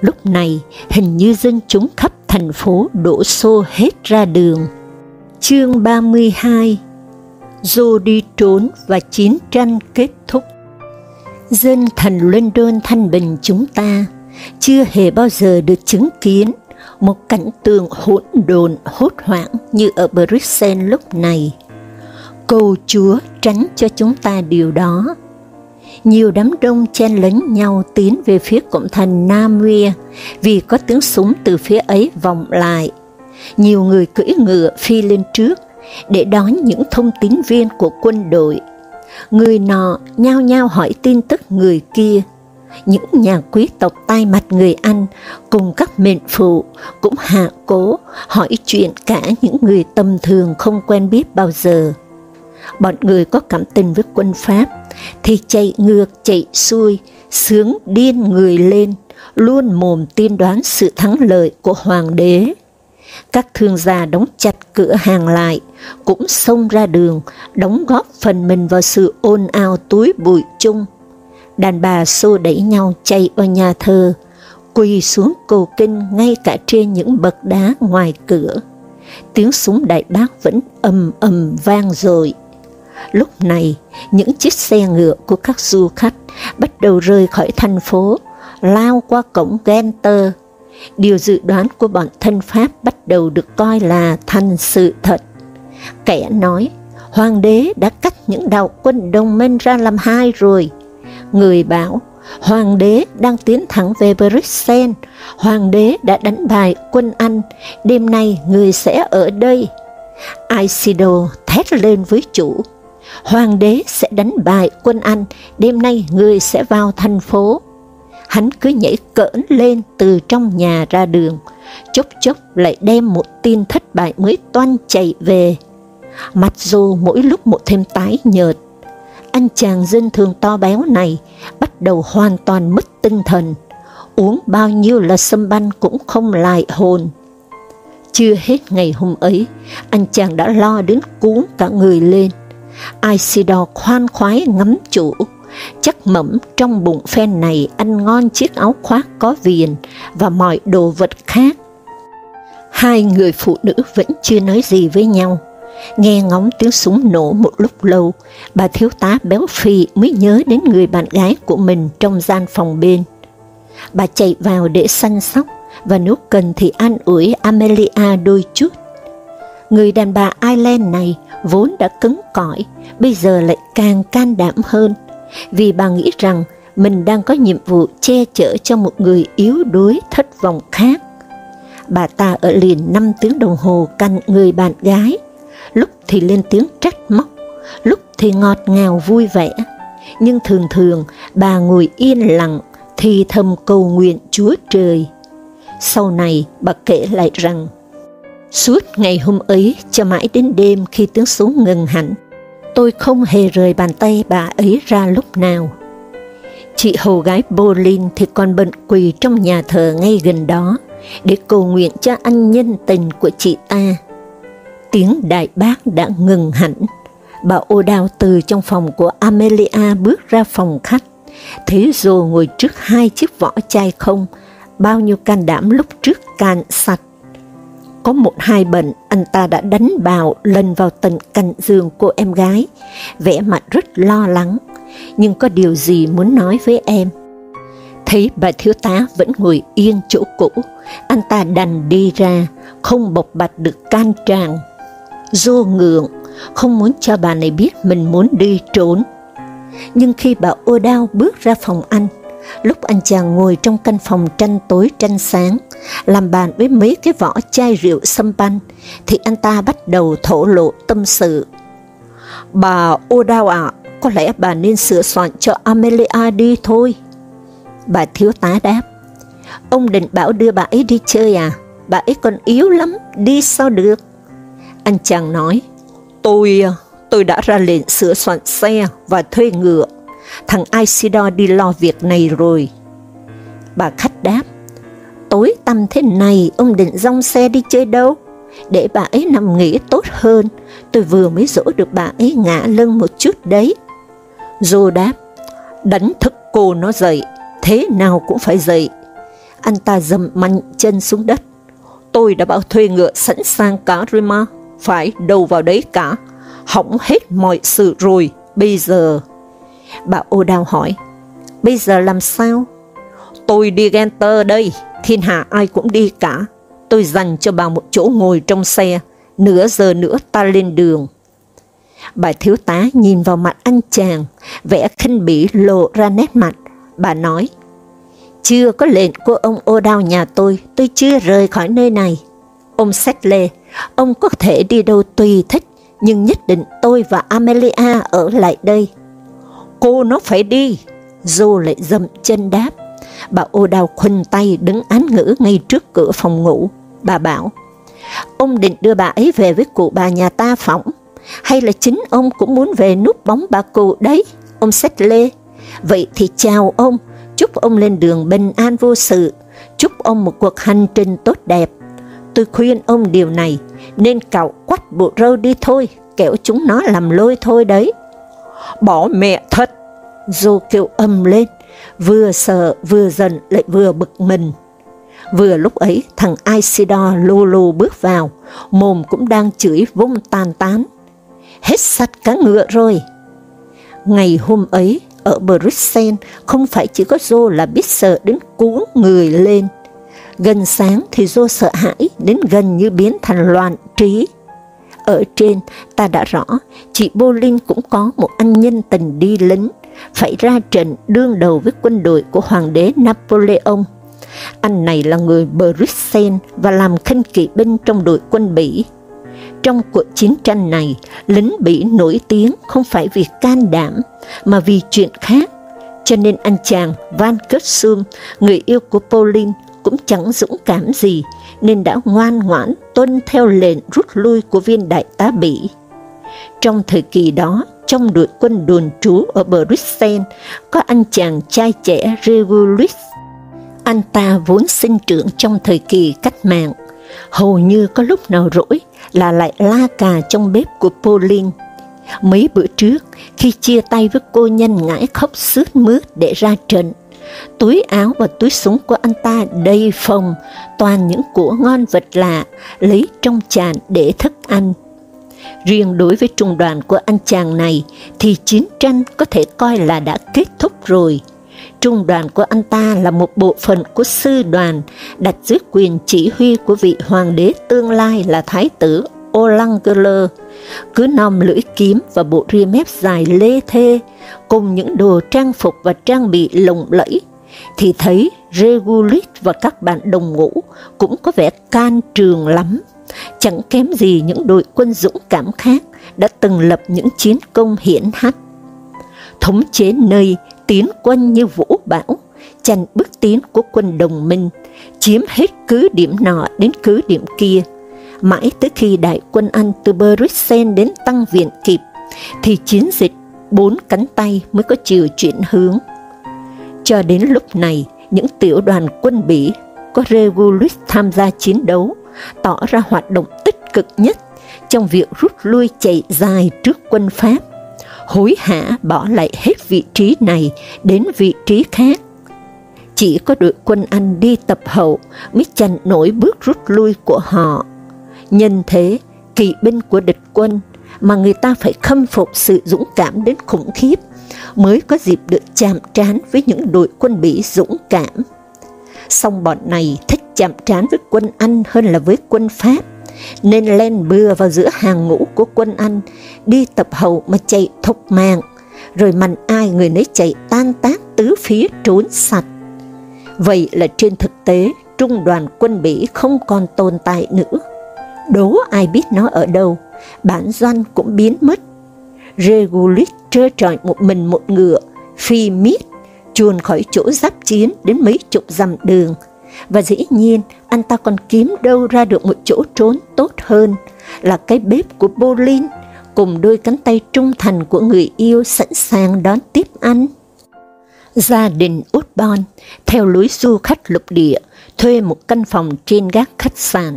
Lúc này, hình như dân chúng khắp thành phố đổ xô hết ra đường. Chương 32 Joe đi trốn và chiến tranh kết thúc Dân thành London thanh bình chúng ta chưa hề bao giờ được chứng kiến một cảnh tượng hỗn độn hốt hoảng như ở Bruxelles lúc này. Cầu Chúa tránh cho chúng ta điều đó. Nhiều đám đông chen lấn nhau tiến về phía cổng thành Namibia vì có tiếng súng từ phía ấy vọng lại. Nhiều người cưỡi ngựa phi lên trước để đón những thông tín viên của quân đội. Người nọ nhao nhao hỏi tin tức người kia, những nhà quý tộc tai mặt người Anh cùng các mệnh phụ cũng hạ cố hỏi chuyện cả những người tầm thường không quen biết bao giờ. Bọn người có cảm tình với quân Pháp thì chạy ngược chạy xuôi, sướng điên người lên, luôn mồm tiên đoán sự thắng lợi của hoàng đế. Các thương gia đóng chặt cửa hàng lại, cũng xông ra đường, đóng góp phần mình vào sự ôn ào túi bụi chung đàn bà xô đẩy nhau chạy vào nhà thờ, quỳ xuống cầu kinh ngay cả trên những bậc đá ngoài cửa. Tiếng súng đại bác vẫn ầm ầm vang rồi. Lúc này, những chiếc xe ngựa của các du khách bắt đầu rời khỏi thành phố, lao qua cổng Genter. Điều dự đoán của bọn thân Pháp bắt đầu được coi là thành sự thật. Kẻ nói, hoàng đế đã cắt những đạo quân đồng minh ra làm hai rồi. Người bảo, hoàng đế đang tiến thẳng về Bruxelles, hoàng đế đã đánh bại quân Anh, đêm nay người sẽ ở đây. Isidore thét lên với chủ, hoàng đế sẽ đánh bại quân Anh, đêm nay người sẽ vào thành phố. Hắn cứ nhảy cỡn lên từ trong nhà ra đường, chốc chốc lại đem một tin thất bại mới toan chạy về. Mặc dù mỗi lúc một thêm tái nhợt, anh chàng dân thường to béo này bắt đầu hoàn toàn mất tinh thần, uống bao nhiêu là sâm banh cũng không lại hồn. Chưa hết ngày hôm ấy, anh chàng đã lo đến cuốn cả người lên. Isidore khoan khoái ngắm chủ, chắc mẩm trong bụng phen này ăn ngon chiếc áo khoác có viền và mọi đồ vật khác. Hai người phụ nữ vẫn chưa nói gì với nhau. Nghe ngóng tiếng súng nổ một lúc lâu, bà thiếu tá béo phì mới nhớ đến người bạn gái của mình trong gian phòng bên. Bà chạy vào để săn sóc, và nếu cần thì an ủi Amelia đôi chút. Người đàn bà Ireland này vốn đã cứng cỏi, bây giờ lại càng can đảm hơn, vì bà nghĩ rằng mình đang có nhiệm vụ che chở cho một người yếu đuối thất vọng khác. Bà ta ở liền 5 tiếng đồng hồ cạnh người bạn gái, lúc thì lên tiếng trách móc, lúc thì ngọt ngào vui vẻ, nhưng thường thường bà ngồi yên lặng thì thầm cầu nguyện Chúa Trời. Sau này bà kể lại rằng, suốt ngày hôm ấy cho mãi đến đêm khi tiếng súng ngừng hẳn, tôi không hề rời bàn tay bà ấy ra lúc nào. Chị hầu gái Bolin thì còn bận quỳ trong nhà thờ ngay gần đó, để cầu nguyện cho anh nhân tình của chị ta tiếng đại bác đã ngừng hẳn. Bà ô đào từ trong phòng của Amelia bước ra phòng khách, thấy Dô ngồi trước hai chiếc vỏ chai không, bao nhiêu can đảm lúc trước can sạch. Có một hai bệnh, anh ta đã đánh bào lần vào tận cạnh giường cô em gái, vẻ mặt rất lo lắng, nhưng có điều gì muốn nói với em. Thấy bà thiếu tá vẫn ngồi yên chỗ cũ, anh ta đành đi ra, không bộc bạch được can tràng dô ngượng, không muốn cho bà này biết mình muốn đi trốn. Nhưng khi bà ô đao bước ra phòng anh, lúc anh chàng ngồi trong căn phòng tranh tối tranh sáng, làm bàn với mấy cái vỏ chai rượu xâm banh, thì anh ta bắt đầu thổ lộ tâm sự. Bà ô đao ạ, có lẽ bà nên sửa soạn cho Amelia đi thôi. Bà thiếu tá đáp, ông định bảo đưa bà ấy đi chơi à, bà ấy còn yếu lắm, đi sao được. Anh chàng nói, tôi, à, tôi đã ra lệnh sửa soạn xe và thuê ngựa, thằng Isidore đi lo việc này rồi. Bà khách đáp, tối tăm thế này ông định rong xe đi chơi đâu? Để bà ấy nằm nghỉ tốt hơn, tôi vừa mới dỗ được bà ấy ngã lưng một chút đấy. Dô đáp, đánh thức cô nó dậy, thế nào cũng phải dậy. Anh ta dầm mạnh chân xuống đất. Tôi đã bảo thuê ngựa sẵn sàng cả rồi mà phải đầu vào đấy cả, hỏng hết mọi sự rồi, bây giờ. Bà ô đào hỏi, bây giờ làm sao? Tôi đi Genter đây, thiên hạ ai cũng đi cả. Tôi dành cho bà một chỗ ngồi trong xe, nửa giờ nữa ta lên đường. Bà thiếu tá nhìn vào mặt anh chàng, vẻ khinh bỉ lộ ra nét mặt. Bà nói, chưa có lệnh của ông ô đao nhà tôi, tôi chưa rời khỏi nơi này. Ông Settle, ông có thể đi đâu tùy thích, nhưng nhất định tôi và Amelia ở lại đây. Cô nó phải đi, Joe lại dậm chân đáp. Bà ô đào khuân tay đứng án ngữ ngay trước cửa phòng ngủ. Bà bảo, ông định đưa bà ấy về với cụ bà nhà ta phỏng, hay là chính ông cũng muốn về núp bóng bà cụ đấy, ông Settle. Vậy thì chào ông, chúc ông lên đường bình an vô sự, chúc ông một cuộc hành trình tốt đẹp. Tôi khuyên ông điều này, nên cạo quắt bộ râu đi thôi, kẻo chúng nó làm lôi thôi đấy. Bỏ mẹ thật! Dô kêu âm lên, vừa sợ vừa giận lại vừa bực mình. Vừa lúc ấy, thằng Isidore lô lô bước vào, mồm cũng đang chửi vung tàn tán. Hết sạch cá ngựa rồi. Ngày hôm ấy, ở Bruxelles không phải chỉ có Joe là biết sợ đến cuốn người lên. Gần sáng thì Joe sợ hãi đến gần như biến thành loạn trí. Ở trên, ta đã rõ, chị Bolin cũng có một anh nhân tình đi lính, phải ra trận đương đầu với quân đội của hoàng đế Napoleon. Anh này là người Bruxelles và làm khinh kỵ binh trong đội quân Bỉ. Trong cuộc chiến tranh này, lính Bỉ nổi tiếng không phải vì can đảm, mà vì chuyện khác. Cho nên anh chàng Van Kutsum, người yêu của Pauline, cũng chẳng dũng cảm gì, nên đã ngoan ngoãn tuân theo lệnh rút lui của viên đại tá Bỉ. Trong thời kỳ đó, trong đội quân đồn trú ở Bruxelles, có anh chàng trai trẻ Regulus. Anh ta vốn sinh trưởng trong thời kỳ cách mạng, hầu như có lúc nào rỗi là lại la cà trong bếp của Pauline. Mấy bữa trước, khi chia tay với cô nhân ngãi khóc sướt mướt để ra trận, túi áo và túi súng của anh ta đầy phòng, toàn những của ngon vật lạ, lấy trong tràn để thức ăn. Riêng đối với trung đoàn của anh chàng này, thì chiến tranh có thể coi là đã kết thúc rồi. Trung đoàn của anh ta là một bộ phận của sư đoàn, đặt dưới quyền chỉ huy của vị hoàng đế tương lai là Thái tử Olangler, cứ nòng lưỡi kiếm và bộ ria mép dài lê thê, cùng những đồ trang phục và trang bị lộng lẫy, thì thấy Regulus và các bạn đồng ngũ cũng có vẻ can trường lắm, chẳng kém gì những đội quân dũng cảm khác đã từng lập những chiến công hiển hách. Thống chế nơi tiến quân như vũ bão, chặn bước tiến của quân đồng minh, chiếm hết cứ điểm nọ đến cứ điểm kia, mãi tới khi đại quân Anh từ Bruxelles đến tăng viện kịp, thì chiến dịch bốn cánh tay mới có chiều chuyển hướng. Cho đến lúc này, những tiểu đoàn quân Bỉ có Regulus tham gia chiến đấu, tỏ ra hoạt động tích cực nhất trong việc rút lui chạy dài trước quân Pháp, hối hả bỏ lại hết vị trí này đến vị trí khác. Chỉ có đội quân Anh đi tập hậu mới chặn nổi bước rút lui của họ. Nhân thế, kỵ binh của địch quân mà người ta phải khâm phục sự dũng cảm đến khủng khiếp mới có dịp được chạm trán với những đội quân Bỉ dũng cảm. Song bọn này thích chạm trán với quân Anh hơn là với quân Pháp, nên len bừa vào giữa hàng ngũ của quân Anh, đi tập hậu mà chạy thục mạng, rồi mạnh ai người nấy chạy tan tác tứ phía trốn sạch. Vậy là trên thực tế, trung đoàn quân Bỉ không còn tồn tại nữa đố ai biết nó ở đâu, bản doanh cũng biến mất. Regulus trơ trọi một mình một ngựa, phi miết, chuồn khỏi chỗ giáp chiến đến mấy chục dặm đường, và dĩ nhiên anh ta còn kiếm đâu ra được một chỗ trốn tốt hơn là cái bếp của Bolin cùng đôi cánh tay trung thành của người yêu sẵn sàng đón tiếp anh. Gia đình Utbon theo lối du khách lục địa thuê một căn phòng trên gác khách sạn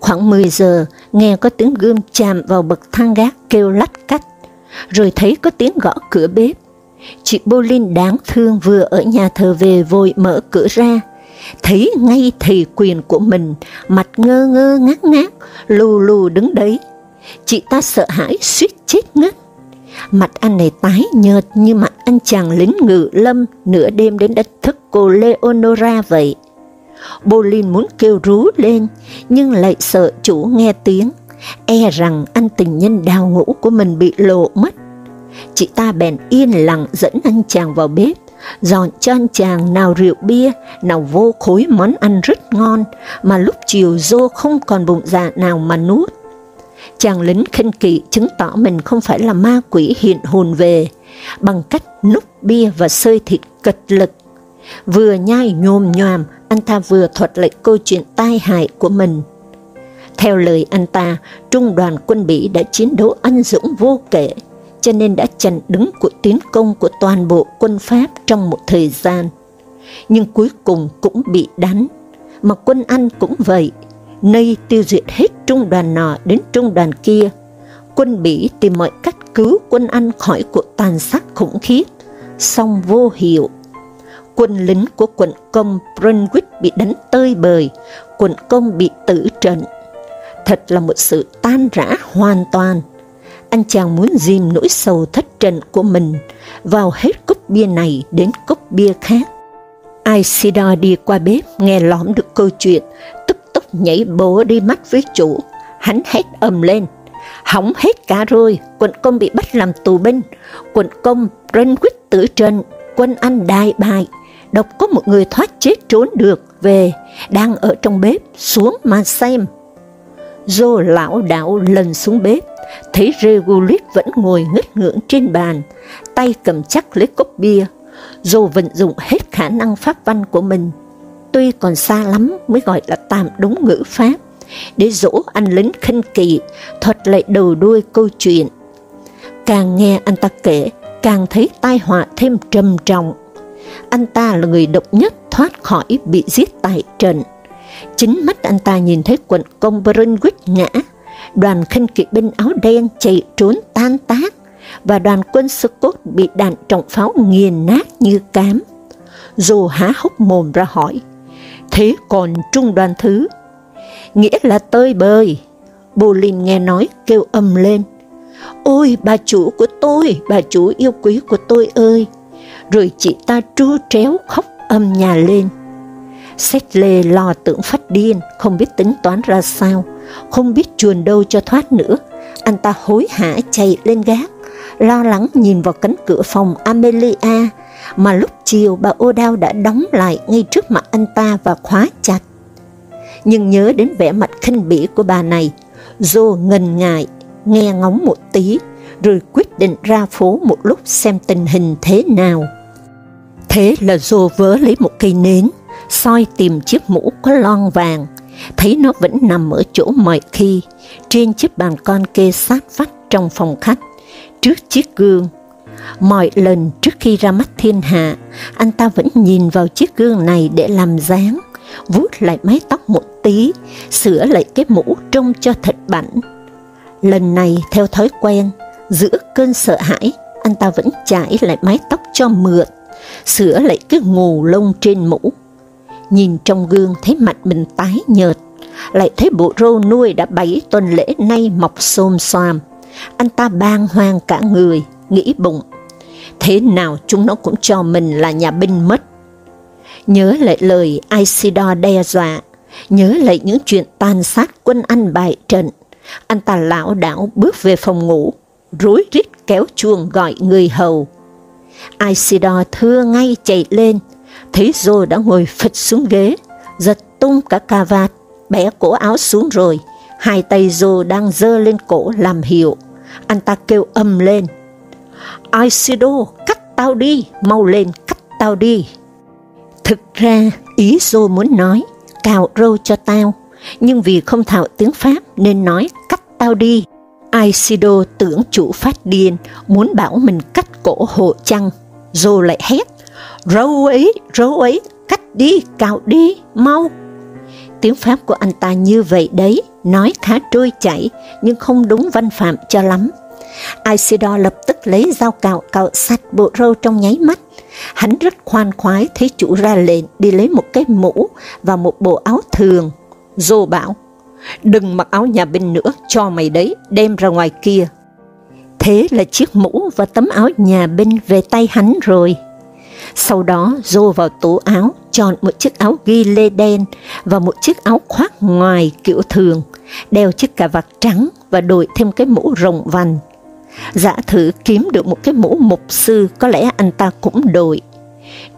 Khoảng 10 giờ, nghe có tiếng gươm chạm vào bậc thang gác kêu lách cách, rồi thấy có tiếng gõ cửa bếp. Chị Bolin đáng thương vừa ở nhà thờ về vội mở cửa ra, thấy ngay thầy quyền của mình, mặt ngơ ngơ ngác ngác, lù lù đứng đấy. Chị ta sợ hãi suýt chết ngất. Mặt anh này tái nhợt như mặt anh chàng lính ngự lâm nửa đêm đến đất thức cô Leonora vậy. Bolin muốn kêu rú lên, nhưng lại sợ chủ nghe tiếng, e rằng anh tình nhân đào ngũ của mình bị lộ mất. Chị ta bèn yên lặng dẫn anh chàng vào bếp, dọn cho anh chàng nào rượu bia, nào vô khối món ăn rất ngon, mà lúc chiều dô không còn bụng dạ nào mà nuốt. Chàng lính khinh kỵ chứng tỏ mình không phải là ma quỷ hiện hồn về, bằng cách núp bia và sơi thịt cật lực. Vừa nhai nhồm nhòm, anh ta vừa thuật lại câu chuyện tai hại của mình. Theo lời anh ta, trung đoàn quân Bỉ đã chiến đấu anh dũng vô kể, cho nên đã chặn đứng cuộc tiến công của toàn bộ quân Pháp trong một thời gian. Nhưng cuối cùng cũng bị đánh, mà quân Anh cũng vậy, nơi tiêu diệt hết trung đoàn nọ đến trung đoàn kia. Quân Bỉ tìm mọi cách cứu quân Anh khỏi cuộc tàn sát khủng khiếp, song vô hiệu quân lính của quận công Brunswick bị đánh tơi bời, quận công bị tử trận. Thật là một sự tan rã hoàn toàn. Anh chàng muốn dìm nỗi sầu thất trận của mình vào hết cốc bia này đến cốc bia khác. Isidore đi qua bếp nghe lõm được câu chuyện, tức tốc nhảy bố đi mắt với chủ. Hắn hét ầm lên, hỏng hết cả rồi, quận công bị bắt làm tù binh, quận công Brunswick tử trận, quân Anh đại bại, độc có một người thoát chết trốn được về, đang ở trong bếp, xuống mà xem. Dô lão đạo lần xuống bếp, thấy Regulus vẫn ngồi ngất ngưỡng trên bàn, tay cầm chắc lấy cốc bia. Dô vận dụng hết khả năng pháp văn của mình, tuy còn xa lắm mới gọi là tạm đúng ngữ pháp, để dỗ anh lính khinh kỳ, thuật lại đầu đuôi câu chuyện. Càng nghe anh ta kể, càng thấy tai họa thêm trầm trọng. Anh ta là người độc nhất thoát khỏi bị giết tại trận. Chính mắt anh ta nhìn thấy quận công Brunwick ngã, đoàn khinh kỵ binh áo đen chạy trốn tan tác, và đoàn quân Scott bị đạn trọng pháo nghiền nát như cám. Dù há hốc mồm ra hỏi, thế còn trung đoàn thứ? Nghĩa là tơi bời. Bolin nghe nói kêu âm lên, Ôi bà chủ của tôi, bà chủ yêu quý của tôi ơi! Rồi chị ta tru tréo khóc âm nhà lên. Xét lê lo tưởng phát điên, không biết tính toán ra sao, không biết chuồn đâu cho thoát nữa. Anh ta hối hả chạy lên gác, lo lắng nhìn vào cánh cửa phòng Amelia, mà lúc chiều bà O'Dowd đã đóng lại ngay trước mặt anh ta và khóa chặt. Nhưng nhớ đến vẻ mặt khinh bỉ của bà này, Joe ngần ngại nghe ngóng một tí, rồi quyết định ra phố một lúc xem tình hình thế nào. Thế là Dô vớ lấy một cây nến, soi tìm chiếc mũ có lon vàng, thấy nó vẫn nằm ở chỗ mọi khi, trên chiếc bàn con kê sát vách trong phòng khách, trước chiếc gương. Mọi lần trước khi ra mắt thiên hạ, anh ta vẫn nhìn vào chiếc gương này để làm dáng, vuốt lại mái tóc một tí, sửa lại cái mũ trông cho thật bảnh. Lần này theo thói quen, giữa cơn sợ hãi, anh ta vẫn chải lại mái tóc cho mượt, sửa lại cái ngù lông trên mũ. Nhìn trong gương thấy mặt mình tái nhợt, lại thấy bộ râu nuôi đã bảy tuần lễ nay mọc xôm xoàm. Anh ta bang hoang cả người, nghĩ bụng, thế nào chúng nó cũng cho mình là nhà binh mất. Nhớ lại lời Isidore đe dọa, nhớ lại những chuyện tàn sát quân Anh bại trận, anh ta lão đảo bước về phòng ngủ, rối rít kéo chuông gọi người hầu. Isidore thưa ngay chạy lên, thấy rồi đã ngồi phịch xuống ghế, giật tung cả cà vạt, bẻ cổ áo xuống rồi, hai tay Joe đang dơ lên cổ làm hiệu. Anh ta kêu âm lên, Isidore, cắt tao đi, mau lên, cắt tao đi. Thực ra, ý Joe muốn nói, cào râu cho tao, nhưng vì không thạo tiếng Pháp nên nói cắt tao đi. Isido tưởng chủ phát điên, muốn bảo mình cắt cổ hộ chăng, rồi lại hét, râu ấy, râu ấy, cắt đi, cạo đi, mau. Tiếng Pháp của anh ta như vậy đấy, nói khá trôi chảy, nhưng không đúng văn phạm cho lắm. Isidore lập tức lấy dao cạo cạo sạch bộ râu trong nháy mắt. Hắn rất khoan khoái thấy chủ ra lệnh đi lấy một cái mũ và một bộ áo thường Dô bảo, đừng mặc áo nhà binh nữa, cho mày đấy, đem ra ngoài kia. Thế là chiếc mũ và tấm áo nhà binh về tay hắn rồi. Sau đó Dô vào tủ áo, chọn một chiếc áo ghi lê đen và một chiếc áo khoác ngoài kiểu thường, đeo chiếc cà vạt trắng và đội thêm cái mũ rồng vành. Giả thử kiếm được một cái mũ mục sư, có lẽ anh ta cũng đội.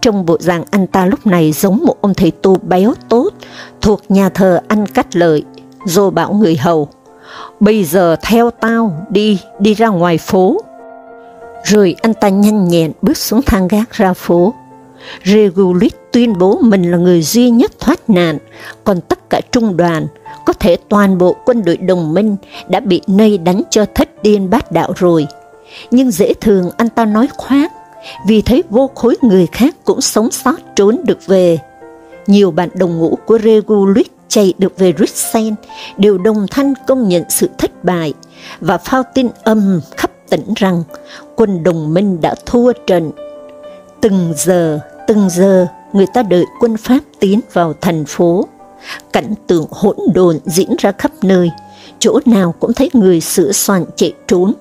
Trong bộ dạng anh ta lúc này giống một ông thầy tu béo tốt, thuộc nhà thờ ăn cắt lợi, rồi bảo người hầu, bây giờ theo tao, đi, đi ra ngoài phố. Rồi anh ta nhanh nhẹn bước xuống thang gác ra phố. Regulus tuyên bố mình là người duy nhất thoát nạn, còn tất cả trung đoàn, có thể toàn bộ quân đội đồng minh đã bị nây đánh cho thất điên bát đạo rồi. Nhưng dễ thường anh ta nói khoác, vì thấy vô khối người khác cũng sống sót trốn được về. Nhiều bạn đồng ngũ của Regulus chạy được về Rixen đều đồng thanh công nhận sự thất bại và phao tin âm khắp tỉnh rằng quân đồng minh đã thua trận. Từng giờ, từng giờ, người ta đợi quân Pháp tiến vào thành phố. Cảnh tượng hỗn độn diễn ra khắp nơi, chỗ nào cũng thấy người sửa soạn chạy trốn,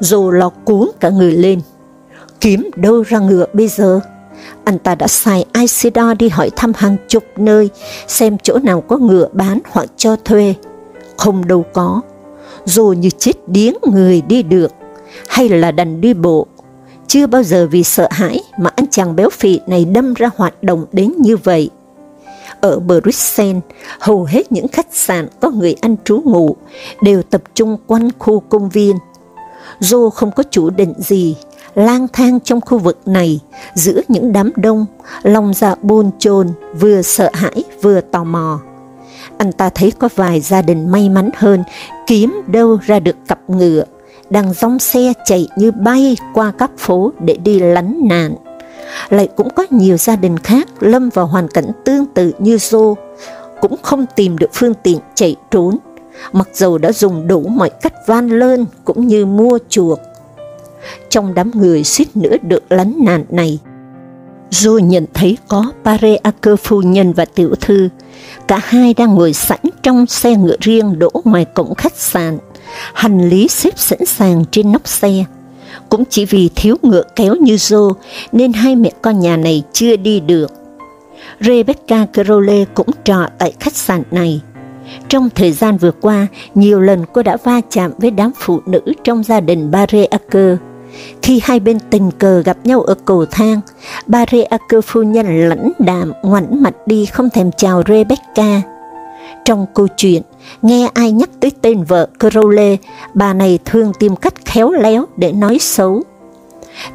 dù lò cuốn cả người lên Kiếm đâu ra ngựa bây giờ? Anh ta đã sai Isidore đi hỏi thăm hàng chục nơi, xem chỗ nào có ngựa bán hoặc cho thuê. Không đâu có, dù như chết điếng người đi được, hay là đành đi bộ. Chưa bao giờ vì sợ hãi mà anh chàng béo phì này đâm ra hoạt động đến như vậy. Ở Bruxelles, hầu hết những khách sạn có người ăn trú ngụ đều tập trung quanh khu công viên. Dù không có chủ định gì, lang thang trong khu vực này giữa những đám đông, lòng dạ bồn chồn, vừa sợ hãi vừa tò mò. Anh ta thấy có vài gia đình may mắn hơn, kiếm đâu ra được cặp ngựa, đang dòng xe chạy như bay qua các phố để đi lánh nạn. Lại cũng có nhiều gia đình khác lâm vào hoàn cảnh tương tự như Joe, cũng không tìm được phương tiện chạy trốn, mặc dầu đã dùng đủ mọi cách van lơn cũng như mua chuộc trong đám người suýt nữa được lánh nạn này. Joe nhận thấy có Pareaker phu nhân và tiểu thư, cả hai đang ngồi sẵn trong xe ngựa riêng đổ ngoài cổng khách sạn, hành lý xếp sẵn sàng trên nóc xe. Cũng chỉ vì thiếu ngựa kéo như Joe nên hai mẹ con nhà này chưa đi được. Rebecca Crowley cũng trọ tại khách sạn này. Trong thời gian vừa qua, nhiều lần cô đã va chạm với đám phụ nữ trong gia đình Bareaker. Khi hai bên tình cờ gặp nhau ở cầu thang, bà Reaker phu nhân lãnh đạm ngoảnh mặt đi không thèm chào Rebecca. Trong câu chuyện, nghe ai nhắc tới tên vợ Crowley, bà này thường tìm cách khéo léo để nói xấu.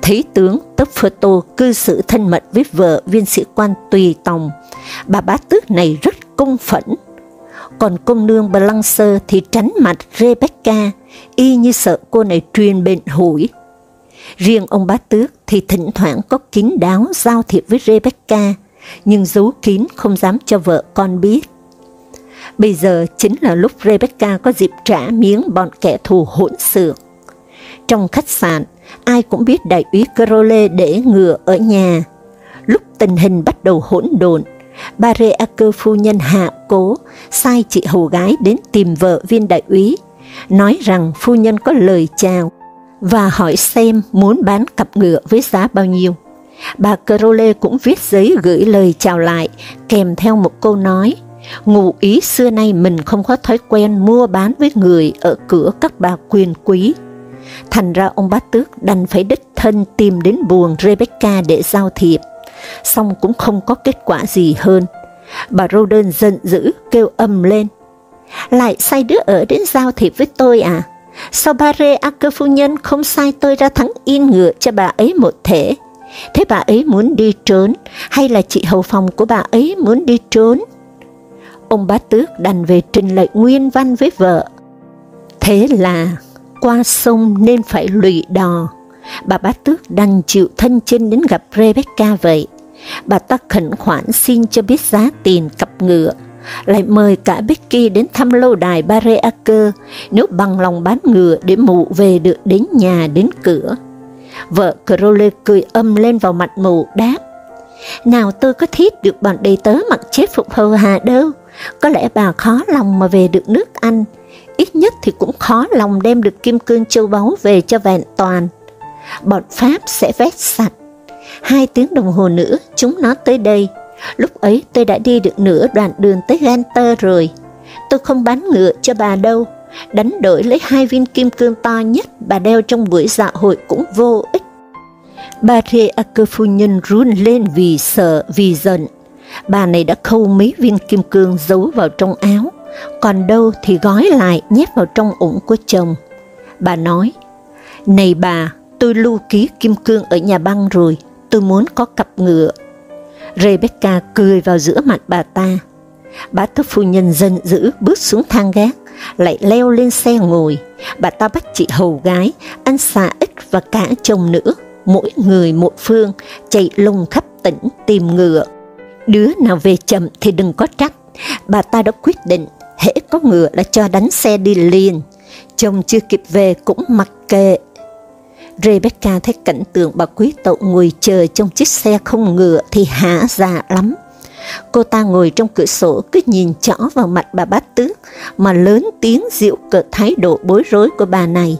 Thấy tướng Topherto cư xử thân mật với vợ viên sĩ quan tùy tòng, bà bá tước này rất công phẫn. Còn công nương Blancer thì tránh mặt Rebecca, y như sợ cô này truyền bệnh hủi Riêng ông bá tước thì thỉnh thoảng có kín đáo giao thiệp với Rebecca, nhưng giấu kín không dám cho vợ con biết. Bây giờ chính là lúc Rebecca có dịp trả miếng bọn kẻ thù hỗn xược. Trong khách sạn, ai cũng biết đại úy Crowley để ngựa ở nhà. Lúc tình hình bắt đầu hỗn độn, bà Reaker phu nhân hạ cố, sai chị hầu gái đến tìm vợ viên đại úy, nói rằng phu nhân có lời chào và hỏi xem muốn bán cặp ngựa với giá bao nhiêu. Bà Crowley cũng viết giấy gửi lời chào lại, kèm theo một câu nói, ngụ ý xưa nay mình không có thói quen mua bán với người ở cửa các bà quyền quý. Thành ra ông bá tước đành phải đích thân tìm đến buồng Rebecca để giao thiệp, xong cũng không có kết quả gì hơn. Bà Roden giận dữ kêu âm lên, lại sai đứa ở đến giao thiệp với tôi à? Sao ba rê Acker phu nhân không sai tôi ra thắng in ngựa cho bà ấy một thể? Thế bà ấy muốn đi trốn, hay là chị hầu phòng của bà ấy muốn đi trốn? Ông bá tước đành về trình lệ nguyên văn với vợ. Thế là, qua sông nên phải lụy đò. Bà bá tước đành chịu thân trên đến gặp Rebecca vậy. Bà ta khẩn khoản xin cho biết giá tiền cặp ngựa, lại mời cả Becky đến thăm lâu đài Bareaker nếu bằng lòng bán ngựa để mụ về được đến nhà đến cửa. Vợ Crowley cười âm lên vào mặt mụ đáp, nào tôi có thiết được bọn đầy tớ mặc chết phục hầu hà đâu, có lẽ bà khó lòng mà về được nước Anh, ít nhất thì cũng khó lòng đem được kim cương châu báu về cho vẹn toàn. Bọn Pháp sẽ vét sạch. Hai tiếng đồng hồ nữa chúng nó tới đây, Lúc ấy tôi đã đi được nửa đoạn đường tới Ganter rồi. Tôi không bán ngựa cho bà đâu, đánh đổi lấy hai viên kim cương to nhất bà đeo trong buổi dạ hội cũng vô ích. Bà Rê Acker phu nhân run lên vì sợ, vì giận. Bà này đã khâu mấy viên kim cương giấu vào trong áo, còn đâu thì gói lại nhét vào trong ủng của chồng. Bà nói, Này bà, tôi lưu ký kim cương ở nhà băng rồi, tôi muốn có cặp ngựa Rebecca cười vào giữa mặt bà ta. Bà thức phu nhân giận dữ bước xuống thang gác, lại leo lên xe ngồi. Bà ta bắt chị hầu gái, anh xà ích và cả chồng nữa, mỗi người một phương, chạy lùng khắp tỉnh tìm ngựa. Đứa nào về chậm thì đừng có trách, bà ta đã quyết định, hễ có ngựa là cho đánh xe đi liền. Chồng chưa kịp về cũng mặc kệ, Rebecca thấy cảnh tượng bà quý tộc ngồi chờ trong chiếc xe không ngựa thì hả dạ lắm. Cô ta ngồi trong cửa sổ cứ nhìn chõ vào mặt bà bát tước mà lớn tiếng diệu cợt thái độ bối rối của bà này.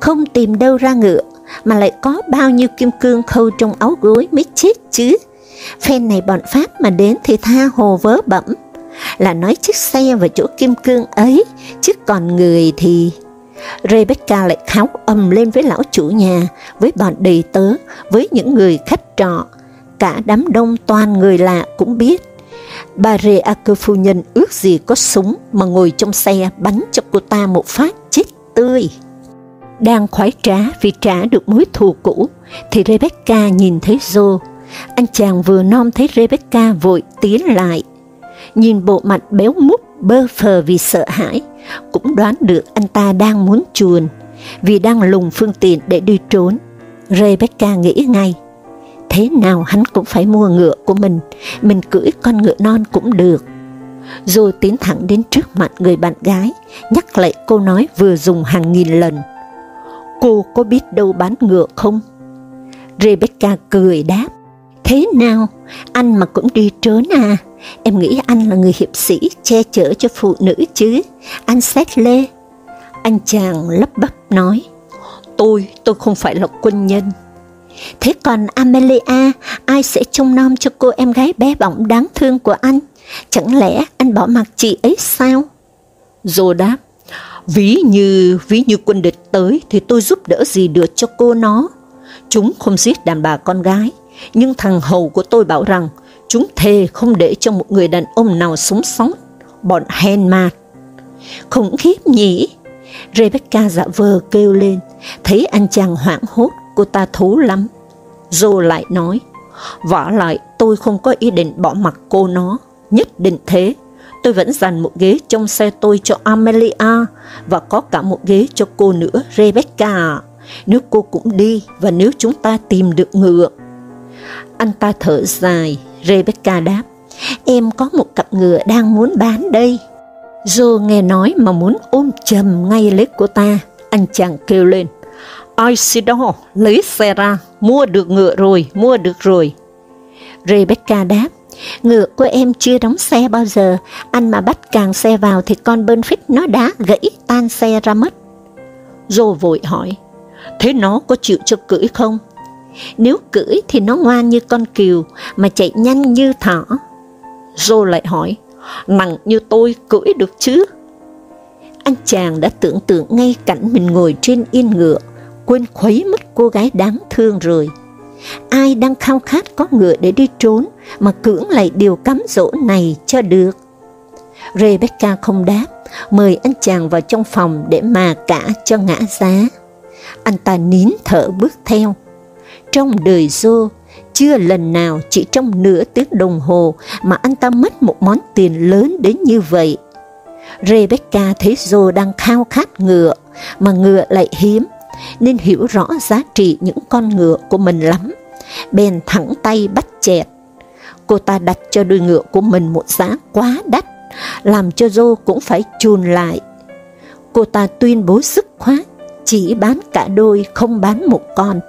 Không tìm đâu ra ngựa, mà lại có bao nhiêu kim cương khâu trong áo gối mới chết chứ. Phen này bọn Pháp mà đến thì tha hồ vớ bẩm, là nói chiếc xe và chỗ kim cương ấy, chứ còn người thì... Rebecca lại kháo ầm lên với lão chủ nhà, với bọn đầy tớ, với những người khách trọ. Cả đám đông toàn người lạ cũng biết. Bà Rê Acker phu nhân ước gì có súng mà ngồi trong xe bắn cho cô ta một phát chết tươi. Đang khoái trá vì trả được mối thù cũ, thì Rebecca nhìn thấy Joe. Anh chàng vừa nom thấy Rebecca vội tiến lại. Nhìn bộ mặt béo mút bơ phờ vì sợ hãi, cũng đoán được anh ta đang muốn chuồn, vì đang lùng phương tiện để đi trốn. Rebecca nghĩ ngay, thế nào hắn cũng phải mua ngựa của mình, mình cưỡi con ngựa non cũng được. Rồi tiến thẳng đến trước mặt người bạn gái, nhắc lại câu nói vừa dùng hàng nghìn lần. Cô có biết đâu bán ngựa không? Rebecca cười đáp, thế nào, anh mà cũng đi trốn à? Em nghĩ anh là người hiệp sĩ che chở cho phụ nữ chứ, anh xét lê. Anh chàng lấp bắp nói, tôi, tôi không phải là quân nhân. Thế còn Amelia, ai sẽ trông nom cho cô em gái bé bỏng đáng thương của anh? Chẳng lẽ anh bỏ mặc chị ấy sao? Dô đáp, ví như, ví như quân địch tới thì tôi giúp đỡ gì được cho cô nó. Chúng không giết đàn bà con gái, nhưng thằng hầu của tôi bảo rằng Chúng thề không để cho một người đàn ông nào sống sót, bọn hèn mạt. Khủng khiếp nhỉ? Rebecca dạ vờ kêu lên, thấy anh chàng hoảng hốt, cô ta thú lắm. Joe lại nói, vả lại tôi không có ý định bỏ mặc cô nó, nhất định thế. Tôi vẫn dành một ghế trong xe tôi cho Amelia và có cả một ghế cho cô nữa, Rebecca. Nếu cô cũng đi và nếu chúng ta tìm được ngựa. Anh ta thở dài, Rebecca đáp, em có một cặp ngựa đang muốn bán đây. Joe nghe nói mà muốn ôm chầm ngay lấy của ta, anh chàng kêu lên, Isidore, lấy xe ra, mua được ngựa rồi, mua được rồi. Rebecca đáp, ngựa của em chưa đóng xe bao giờ, anh mà bắt càng xe vào thì con bơn phích nó đã gãy tan xe ra mất. Joe vội hỏi, thế nó có chịu cho cưỡi không? Nếu cưỡi thì nó ngoan như con kiều, mà chạy nhanh như thỏ. Joe lại hỏi, nặng như tôi cưỡi được chứ? Anh chàng đã tưởng tượng ngay cảnh mình ngồi trên yên ngựa, quên khuấy mất cô gái đáng thương rồi. Ai đang khao khát có ngựa để đi trốn, mà cưỡng lại điều cắm dỗ này cho được. Rebecca không đáp, mời anh chàng vào trong phòng để mà cả cho ngã giá. Anh ta nín thở bước theo, trong đời Joe, chưa lần nào chỉ trong nửa tiếng đồng hồ mà anh ta mất một món tiền lớn đến như vậy. Rebecca thấy Joe đang khao khát ngựa, mà ngựa lại hiếm, nên hiểu rõ giá trị những con ngựa của mình lắm. Bèn thẳng tay bắt chẹt. Cô ta đặt cho đôi ngựa của mình một giá quá đắt, làm cho Joe cũng phải chùn lại. Cô ta tuyên bố sức khoát, chỉ bán cả đôi, không bán một con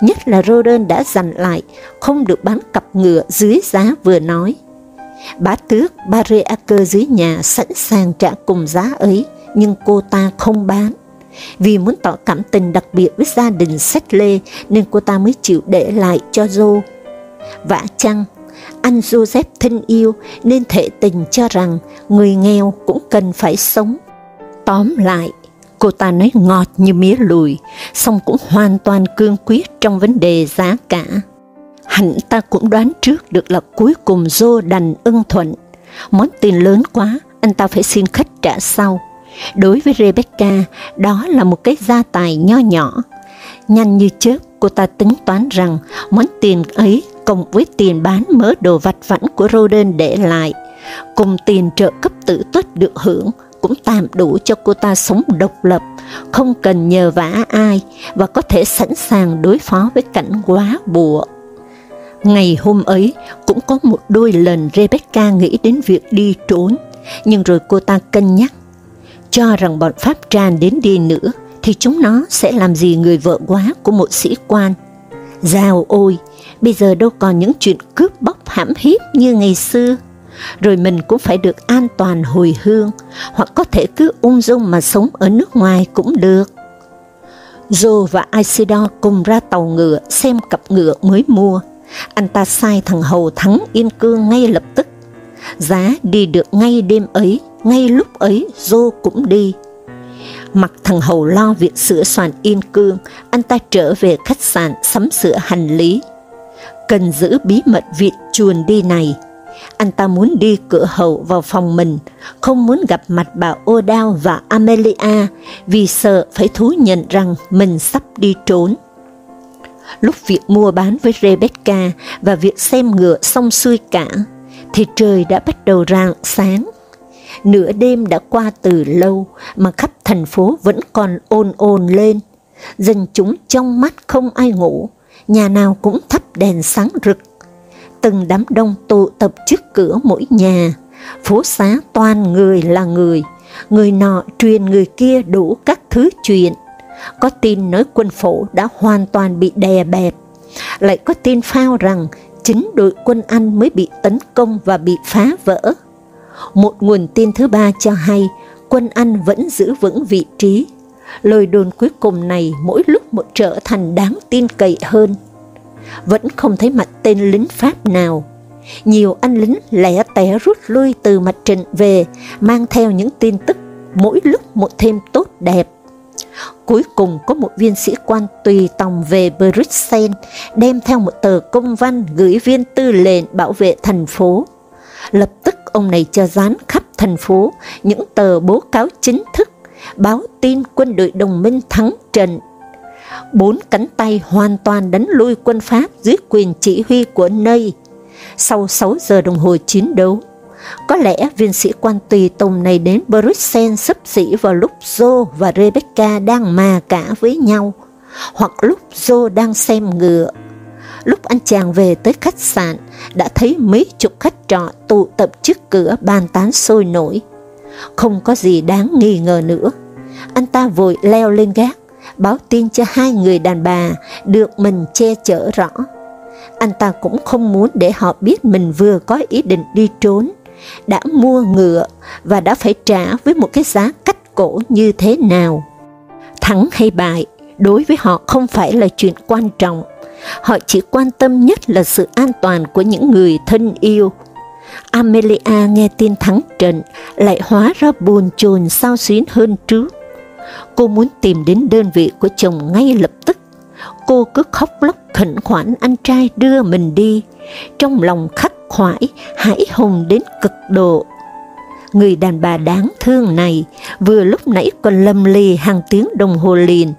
nhất là Roden đã dặn lại không được bán cặp ngựa dưới giá vừa nói. Bá tước Bareaker dưới nhà sẵn sàng trả cùng giá ấy, nhưng cô ta không bán. Vì muốn tỏ cảm tình đặc biệt với gia đình Sách Lê nên cô ta mới chịu để lại cho Joe. Vả chăng, anh Joseph thân yêu nên thể tình cho rằng người nghèo cũng cần phải sống. Tóm lại, Cô ta nói ngọt như mía lùi, song cũng hoàn toàn cương quyết trong vấn đề giá cả. Hẳn ta cũng đoán trước được là cuối cùng Joe đành ưng thuận. Món tiền lớn quá, anh ta phải xin khách trả sau. Đối với Rebecca, đó là một cái gia tài nho nhỏ. Nhanh như chớp, cô ta tính toán rằng món tiền ấy cộng với tiền bán mớ đồ vặt vãnh của Roden để lại, cùng tiền trợ cấp tử tuất được hưởng, cũng tạm đủ cho cô ta sống độc lập, không cần nhờ vả ai và có thể sẵn sàng đối phó với cảnh quá bùa. Ngày hôm ấy cũng có một đôi lần Rebecca nghĩ đến việc đi trốn, nhưng rồi cô ta cân nhắc, cho rằng bọn Pháp tràn đến đi nữa thì chúng nó sẽ làm gì người vợ quá của một sĩ quan. Giao ôi, bây giờ đâu còn những chuyện cướp bóc hãm hiếp như ngày xưa rồi mình cũng phải được an toàn hồi hương, hoặc có thể cứ ung dung mà sống ở nước ngoài cũng được. Joe và Isidore cùng ra tàu ngựa xem cặp ngựa mới mua. Anh ta sai thằng hầu thắng Yên Cương ngay lập tức. Giá đi được ngay đêm ấy, ngay lúc ấy Joe cũng đi. Mặc thằng hầu lo việc sửa soạn Yên Cương, anh ta trở về khách sạn sắm sửa hành lý. Cần giữ bí mật việc chuồn đi này, anh ta muốn đi cửa hậu vào phòng mình, không muốn gặp mặt bà O'Dowd và Amelia vì sợ phải thú nhận rằng mình sắp đi trốn. Lúc việc mua bán với Rebecca và việc xem ngựa xong xuôi cả, thì trời đã bắt đầu rạng sáng. Nửa đêm đã qua từ lâu mà khắp thành phố vẫn còn ồn ồn lên. Dân chúng trong mắt không ai ngủ, nhà nào cũng thắp đèn sáng rực từng đám đông tụ tập trước cửa mỗi nhà, phố xá toàn người là người, người nọ truyền người kia đủ các thứ chuyện. Có tin nói quân phổ đã hoàn toàn bị đè bẹp, lại có tin phao rằng chính đội quân Anh mới bị tấn công và bị phá vỡ. Một nguồn tin thứ ba cho hay quân Anh vẫn giữ vững vị trí. Lời đồn cuối cùng này mỗi lúc một trở thành đáng tin cậy hơn vẫn không thấy mặt tên lính Pháp nào. Nhiều anh lính lẻ tẻ rút lui từ mặt trận về, mang theo những tin tức mỗi lúc một thêm tốt đẹp. Cuối cùng có một viên sĩ quan tùy tòng về Bruxelles, đem theo một tờ công văn gửi viên tư lệnh bảo vệ thành phố. Lập tức ông này cho dán khắp thành phố những tờ bố cáo chính thức, báo tin quân đội đồng minh thắng trận bốn cánh tay hoàn toàn đánh lui quân Pháp dưới quyền chỉ huy của Ney. Sau 6 giờ đồng hồ chiến đấu, có lẽ viên sĩ quan tùy tùng này đến Bruxelles sắp xỉ vào lúc Joe và Rebecca đang mà cả với nhau, hoặc lúc Joe đang xem ngựa. Lúc anh chàng về tới khách sạn, đã thấy mấy chục khách trọ tụ tập trước cửa bàn tán sôi nổi. Không có gì đáng nghi ngờ nữa. Anh ta vội leo lên gác, báo tin cho hai người đàn bà được mình che chở rõ. Anh ta cũng không muốn để họ biết mình vừa có ý định đi trốn, đã mua ngựa và đã phải trả với một cái giá cách cổ như thế nào. Thắng hay bại, đối với họ không phải là chuyện quan trọng, họ chỉ quan tâm nhất là sự an toàn của những người thân yêu. Amelia nghe tin thắng trận, lại hóa ra buồn chồn sao xuyến hơn trước. Cô muốn tìm đến đơn vị của chồng ngay lập tức. Cô cứ khóc lóc khẩn khoản anh trai đưa mình đi, trong lòng khắc khoải, hãi hùng đến cực độ. Người đàn bà đáng thương này vừa lúc nãy còn lầm lì hàng tiếng đồng hồ liền,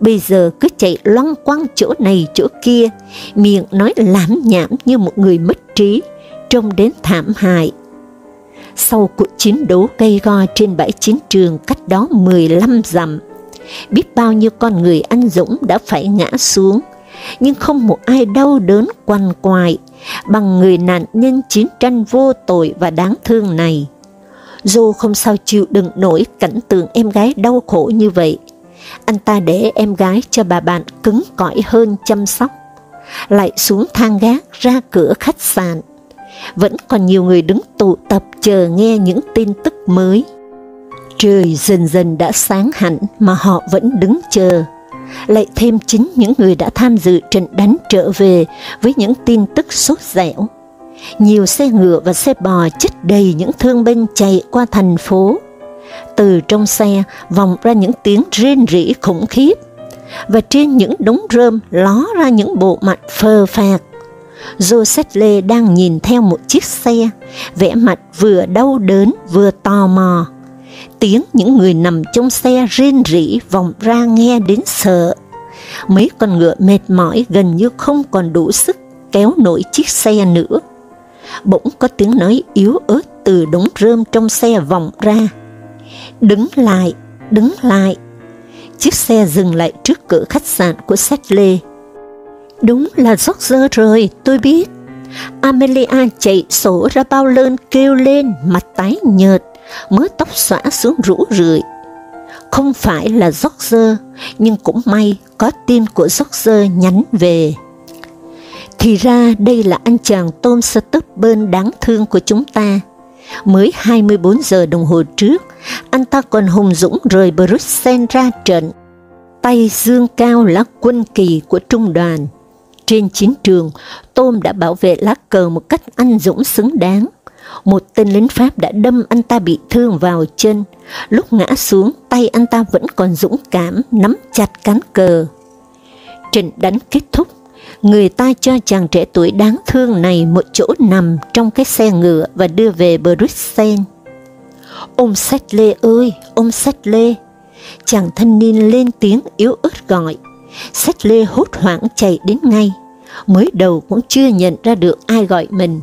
bây giờ cứ chạy loăng quăng chỗ này chỗ kia, miệng nói lãm nhảm như một người mất trí, trông đến thảm hại. Sau cuộc chiến đấu gây go trên bãi chiến trường cách đó 15 dặm, biết bao nhiêu con người anh dũng đã phải ngã xuống, nhưng không một ai đau đớn quằn quại bằng người nạn nhân chiến tranh vô tội và đáng thương này. Joe không sao chịu đựng nổi cảnh tượng em gái đau khổ như vậy. Anh ta để em gái cho bà bạn cứng cỏi hơn chăm sóc. Lại xuống thang gác ra cửa khách sạn vẫn còn nhiều người đứng tụ tập chờ nghe những tin tức mới. Trời dần dần đã sáng hẳn mà họ vẫn đứng chờ. Lại thêm chính những người đã tham dự trận đánh trở về với những tin tức sốt dẻo. Nhiều xe ngựa và xe bò chất đầy những thương binh chạy qua thành phố. Từ trong xe vòng ra những tiếng rên rỉ khủng khiếp, và trên những đống rơm ló ra những bộ mặt phờ phạc Joseph Lê đang nhìn theo một chiếc xe, vẻ mặt vừa đau đớn vừa tò mò. Tiếng những người nằm trong xe rên rỉ vọng ra nghe đến sợ. Mấy con ngựa mệt mỏi gần như không còn đủ sức kéo nổi chiếc xe nữa. Bỗng có tiếng nói yếu ớt từ đống rơm trong xe vọng ra. Đứng lại, đứng lại. Chiếc xe dừng lại trước cửa khách sạn của Sách Lê. Đúng là rót rơ rồi, tôi biết. Amelia chạy sổ ra bao lơn kêu lên, mặt tái nhợt, mớ tóc xõa xuống rũ rượi. Không phải là rót rơ, nhưng cũng may có tin của rót rơ nhắn về. Thì ra đây là anh chàng Tom bên đáng thương của chúng ta. Mới 24 giờ đồng hồ trước, anh ta còn hùng dũng rời Bruxelles ra trận tay dương cao lá quân kỳ của trung đoàn. Trên chiến trường, Tôm đã bảo vệ lá cờ một cách anh dũng xứng đáng. Một tên lính Pháp đã đâm anh ta bị thương vào chân, lúc ngã xuống tay anh ta vẫn còn dũng cảm nắm chặt cán cờ. Trận đánh kết thúc, người ta cho chàng trẻ tuổi đáng thương này một chỗ nằm trong cái xe ngựa và đưa về Bruxelles. Ông Sách Lê ơi, ông Sách Lê! Chàng thanh niên lên tiếng yếu ớt gọi. Sách Lê hốt hoảng chạy đến ngay, mới đầu cũng chưa nhận ra được ai gọi mình.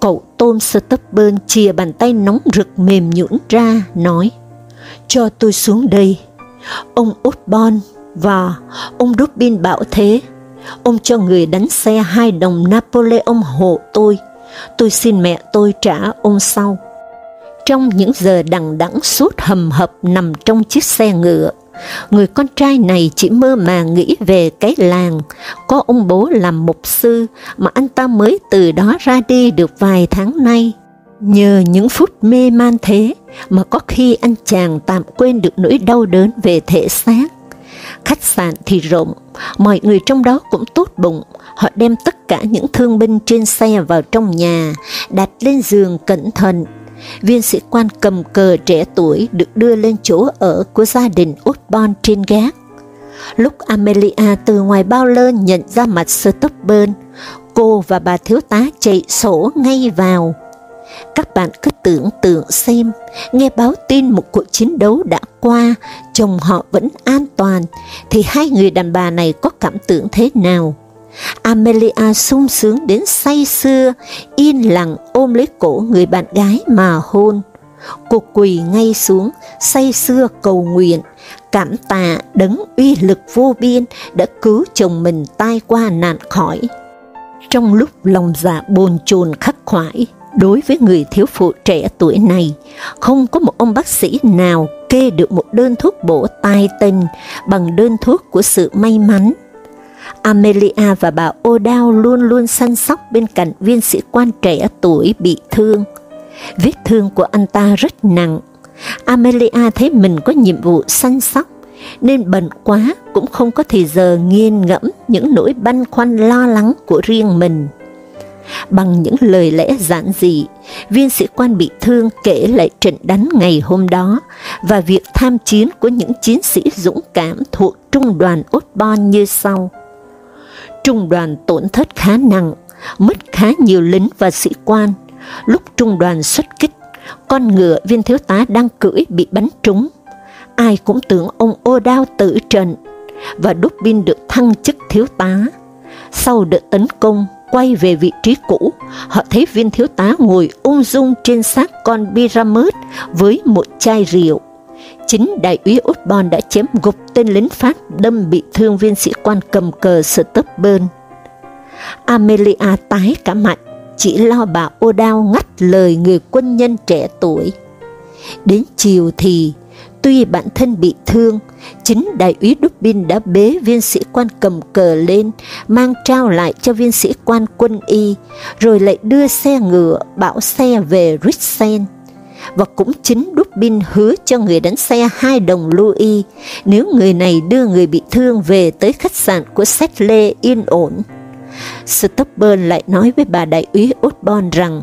Cậu Tom Stubburn chìa bàn tay nóng rực mềm nhũn ra, nói, cho tôi xuống đây. Ông Osborn và ông Rubin bảo thế, ông cho người đánh xe hai đồng Napoleon hộ tôi, tôi xin mẹ tôi trả ông sau. Trong những giờ đằng đẵng suốt hầm hập nằm trong chiếc xe ngựa, người con trai này chỉ mơ màng nghĩ về cái làng, có ông bố làm mục sư mà anh ta mới từ đó ra đi được vài tháng nay. Nhờ những phút mê man thế mà có khi anh chàng tạm quên được nỗi đau đớn về thể xác. Khách sạn thì rộng, mọi người trong đó cũng tốt bụng, họ đem tất cả những thương binh trên xe vào trong nhà, đặt lên giường cẩn thận. Viên sĩ quan cầm cờ trẻ tuổi được đưa lên chỗ ở của gia đình Osborne trên gác. Lúc Amelia từ ngoài bao lơ nhận ra mặt Stubburn, cô và bà thiếu tá chạy sổ ngay vào. Các bạn cứ tưởng tượng xem, nghe báo tin một cuộc chiến đấu đã qua, chồng họ vẫn an toàn, thì hai người đàn bà này có cảm tưởng thế nào? Amelia sung sướng đến say sưa, yên lặng ôm lấy cổ người bạn gái mà hôn. Cô quỳ ngay xuống, say sưa cầu nguyện, cảm tạ đấng uy lực vô biên đã cứu chồng mình tai qua nạn khỏi. Trong lúc lòng dạ bồn chồn khắc khoải, đối với người thiếu phụ trẻ tuổi này, không có một ông bác sĩ nào kê được một đơn thuốc bổ tai tình bằng đơn thuốc của sự may mắn Amelia và bà O'Dowd luôn luôn săn sóc bên cạnh viên sĩ quan trẻ tuổi bị thương. Vết thương của anh ta rất nặng. Amelia thấy mình có nhiệm vụ săn sóc, nên bận quá cũng không có thời giờ nghiên ngẫm những nỗi băn khoăn lo lắng của riêng mình. Bằng những lời lẽ giản dị, viên sĩ quan bị thương kể lại trận đánh ngày hôm đó và việc tham chiến của những chiến sĩ dũng cảm thuộc trung đoàn Osborne như sau trung đoàn tổn thất khá nặng, mất khá nhiều lính và sĩ quan. Lúc trung đoàn xuất kích, con ngựa viên thiếu tá đang cưỡi bị bắn trúng. Ai cũng tưởng ông ô đao tử trận, và Dubin được thăng chức thiếu tá. Sau đợt tấn công, quay về vị trí cũ, họ thấy viên thiếu tá ngồi ung dung trên xác con Pyramid với một chai rượu chính đại úy Osborne đã chém gục tên lính Pháp đâm bị thương viên sĩ quan cầm cờ Stubburn. Amelia tái cả mặt, chỉ lo bà O'Dowd ngắt lời người quân nhân trẻ tuổi. Đến chiều thì, tuy bản thân bị thương, chính đại úy Dubin đã bế viên sĩ quan cầm cờ lên, mang trao lại cho viên sĩ quan quân y, rồi lại đưa xe ngựa, bảo xe về richsen và cũng chính Dubin hứa cho người đánh xe hai đồng Louis nếu người này đưa người bị thương về tới khách sạn của Settle yên ổn. Stubburn lại nói với bà đại úy Osborn rằng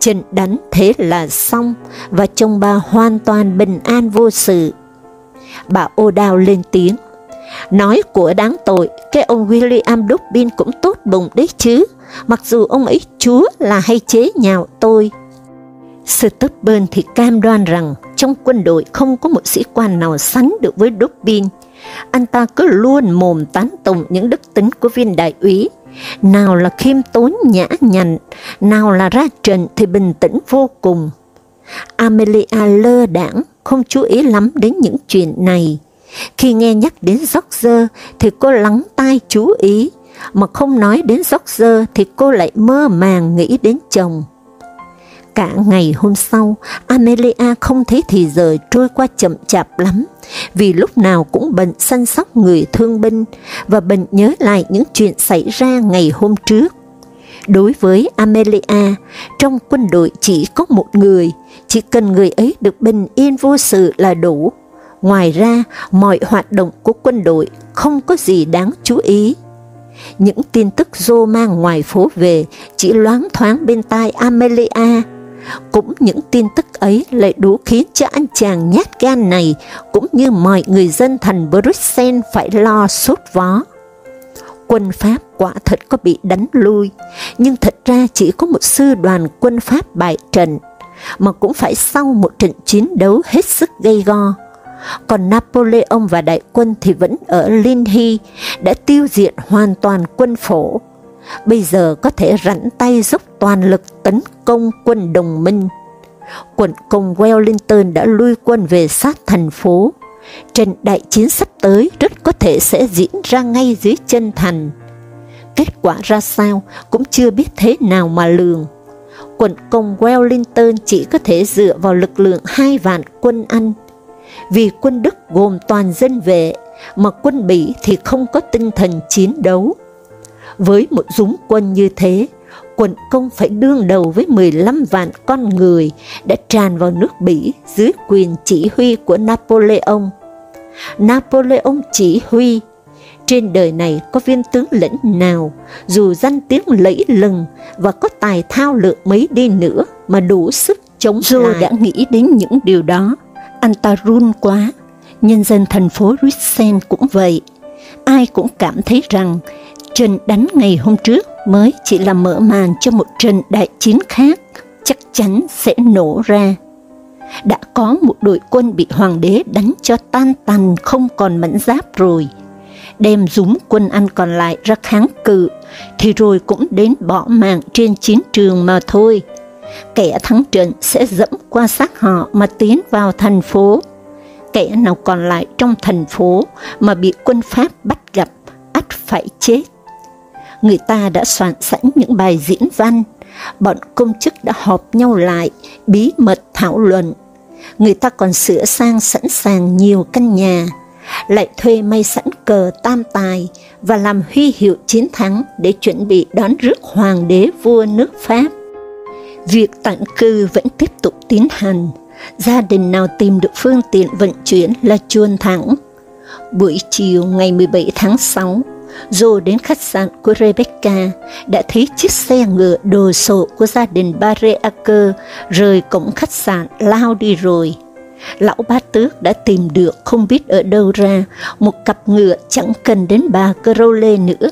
trận đánh thế là xong và chồng bà hoàn toàn bình an vô sự. Bà O'Dowd lên tiếng, nói của đáng tội, cái ông William Dubin cũng tốt bụng đấy chứ, mặc dù ông ấy chúa là hay chế nhạo tôi. Stubburn thì cam đoan rằng trong quân đội không có một sĩ quan nào sánh được với Dobbin. Anh ta cứ luôn mồm tán tụng những đức tính của viên đại úy, nào là khiêm tốn nhã nhặn, nào là ra trận thì bình tĩnh vô cùng. Amelia lơ đãng, không chú ý lắm đến những chuyện này. Khi nghe nhắc đến George thì cô lắng tai chú ý, mà không nói đến George thì cô lại mơ màng nghĩ đến chồng. Cả ngày hôm sau, Amelia không thấy thì giờ trôi qua chậm chạp lắm, vì lúc nào cũng bận săn sóc người thương binh và bận nhớ lại những chuyện xảy ra ngày hôm trước. Đối với Amelia, trong quân đội chỉ có một người, chỉ cần người ấy được bình yên vô sự là đủ. Ngoài ra, mọi hoạt động của quân đội không có gì đáng chú ý. Những tin tức rô mang ngoài phố về chỉ loáng thoáng bên tai Amelia. Cũng những tin tức ấy lại đủ khiến cho anh chàng nhát gan này cũng như mọi người dân thành Bruxelles phải lo sốt vó. Quân Pháp quả thật có bị đánh lui, nhưng thật ra chỉ có một sư đoàn quân Pháp bại trận, mà cũng phải sau một trận chiến đấu hết sức gây go còn Napoleon và đại quân thì vẫn ở Linhy, đã tiêu diệt hoàn toàn quân phổ. Bây giờ có thể rảnh tay giúp toàn lực tấn công quân đồng minh. Quận công Wellington đã lui quân về sát thành phố. Trận đại chiến sắp tới rất có thể sẽ diễn ra ngay dưới chân thành. Kết quả ra sao cũng chưa biết thế nào mà lường. Quận công Wellington chỉ có thể dựa vào lực lượng hai vạn quân Anh vì quân Đức gồm toàn dân vệ, mà quân Bỉ thì không có tinh thần chiến đấu. Với một dũng quân như thế, quận công phải đương đầu với 15 vạn con người đã tràn vào nước Bỉ dưới quyền chỉ huy của Napoleon. Napoleon chỉ huy, trên đời này có viên tướng lĩnh nào, dù danh tiếng lẫy lừng và có tài thao lược mấy đi nữa mà đủ sức chống lại. đã nghĩ đến những điều đó, anh ta run quá, nhân dân thành phố Bruxelles cũng vậy. Ai cũng cảm thấy rằng trận đánh ngày hôm trước mới chỉ là mở màn cho một trận đại chiến khác, chắc chắn sẽ nổ ra. Đã có một đội quân bị hoàng đế đánh cho tan tành không còn mẫn giáp rồi, đem dũng quân ăn còn lại ra kháng cự, thì rồi cũng đến bỏ mạng trên chiến trường mà thôi kẻ thắng trận sẽ dẫm qua xác họ mà tiến vào thành phố. Kẻ nào còn lại trong thành phố mà bị quân Pháp bắt gặp, ắt phải chết. Người ta đã soạn sẵn những bài diễn văn, bọn công chức đã họp nhau lại, bí mật thảo luận. Người ta còn sửa sang sẵn sàng nhiều căn nhà, lại thuê may sẵn cờ tam tài và làm huy hiệu chiến thắng để chuẩn bị đón rước hoàng đế vua nước Pháp. Việc tản cư vẫn tiếp tục tiến hành, gia đình nào tìm được phương tiện vận chuyển là chuôn thẳng. Buổi chiều ngày 17 tháng 6, Joe đến khách sạn của Rebecca, đã thấy chiếc xe ngựa đồ sộ của gia đình Barreaker rời cổng khách sạn lao đi rồi. Lão ba tước đã tìm được không biết ở đâu ra, một cặp ngựa chẳng cần đến bà Crowley nữa.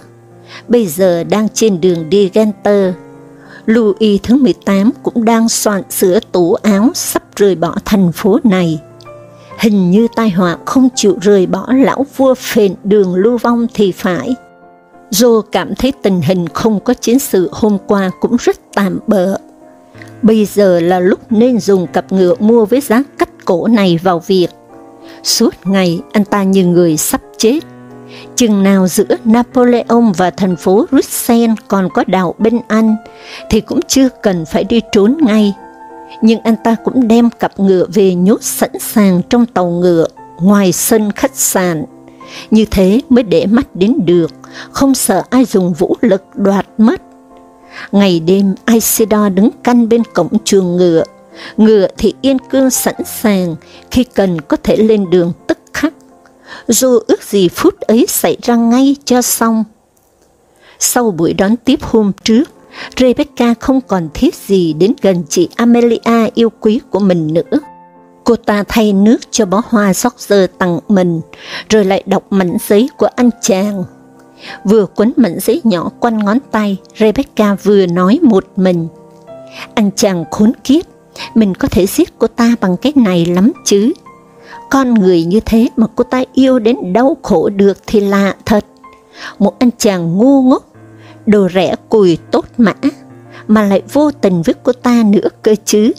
Bây giờ đang trên đường đi Genter Louis thứ 18 cũng đang soạn sửa tủ áo sắp rời bỏ thành phố này. Hình như tai họa không chịu rời bỏ lão vua phền đường lưu vong thì phải. Joe cảm thấy tình hình không có chiến sự hôm qua cũng rất tạm bỡ. Bây giờ là lúc nên dùng cặp ngựa mua với giá cắt cổ này vào việc. Suốt ngày anh ta như người sắp chết Chừng nào giữa Napoleon và thành phố Bruxelles còn có đạo bên Anh, thì cũng chưa cần phải đi trốn ngay. Nhưng anh ta cũng đem cặp ngựa về nhốt sẵn sàng trong tàu ngựa, ngoài sân khách sạn. Như thế mới để mắt đến được, không sợ ai dùng vũ lực đoạt mất. Ngày đêm, Isidore đứng canh bên cổng chuồng ngựa, ngựa thì yên cương sẵn sàng, khi cần có thể lên đường tức khắc dù ước gì phút ấy xảy ra ngay cho xong. Sau buổi đón tiếp hôm trước, Rebecca không còn thiết gì đến gần chị Amelia yêu quý của mình nữa. Cô ta thay nước cho bó hoa sóc dơ tặng mình, rồi lại đọc mảnh giấy của anh chàng. Vừa quấn mảnh giấy nhỏ quanh ngón tay, Rebecca vừa nói một mình. Anh chàng khốn kiếp, mình có thể giết cô ta bằng cái này lắm chứ. Con người như thế mà cô ta yêu đến đau khổ được thì lạ thật. Một anh chàng ngu ngốc, đồ rẻ cùi tốt mã, mà lại vô tình với cô ta nữa cơ chứ.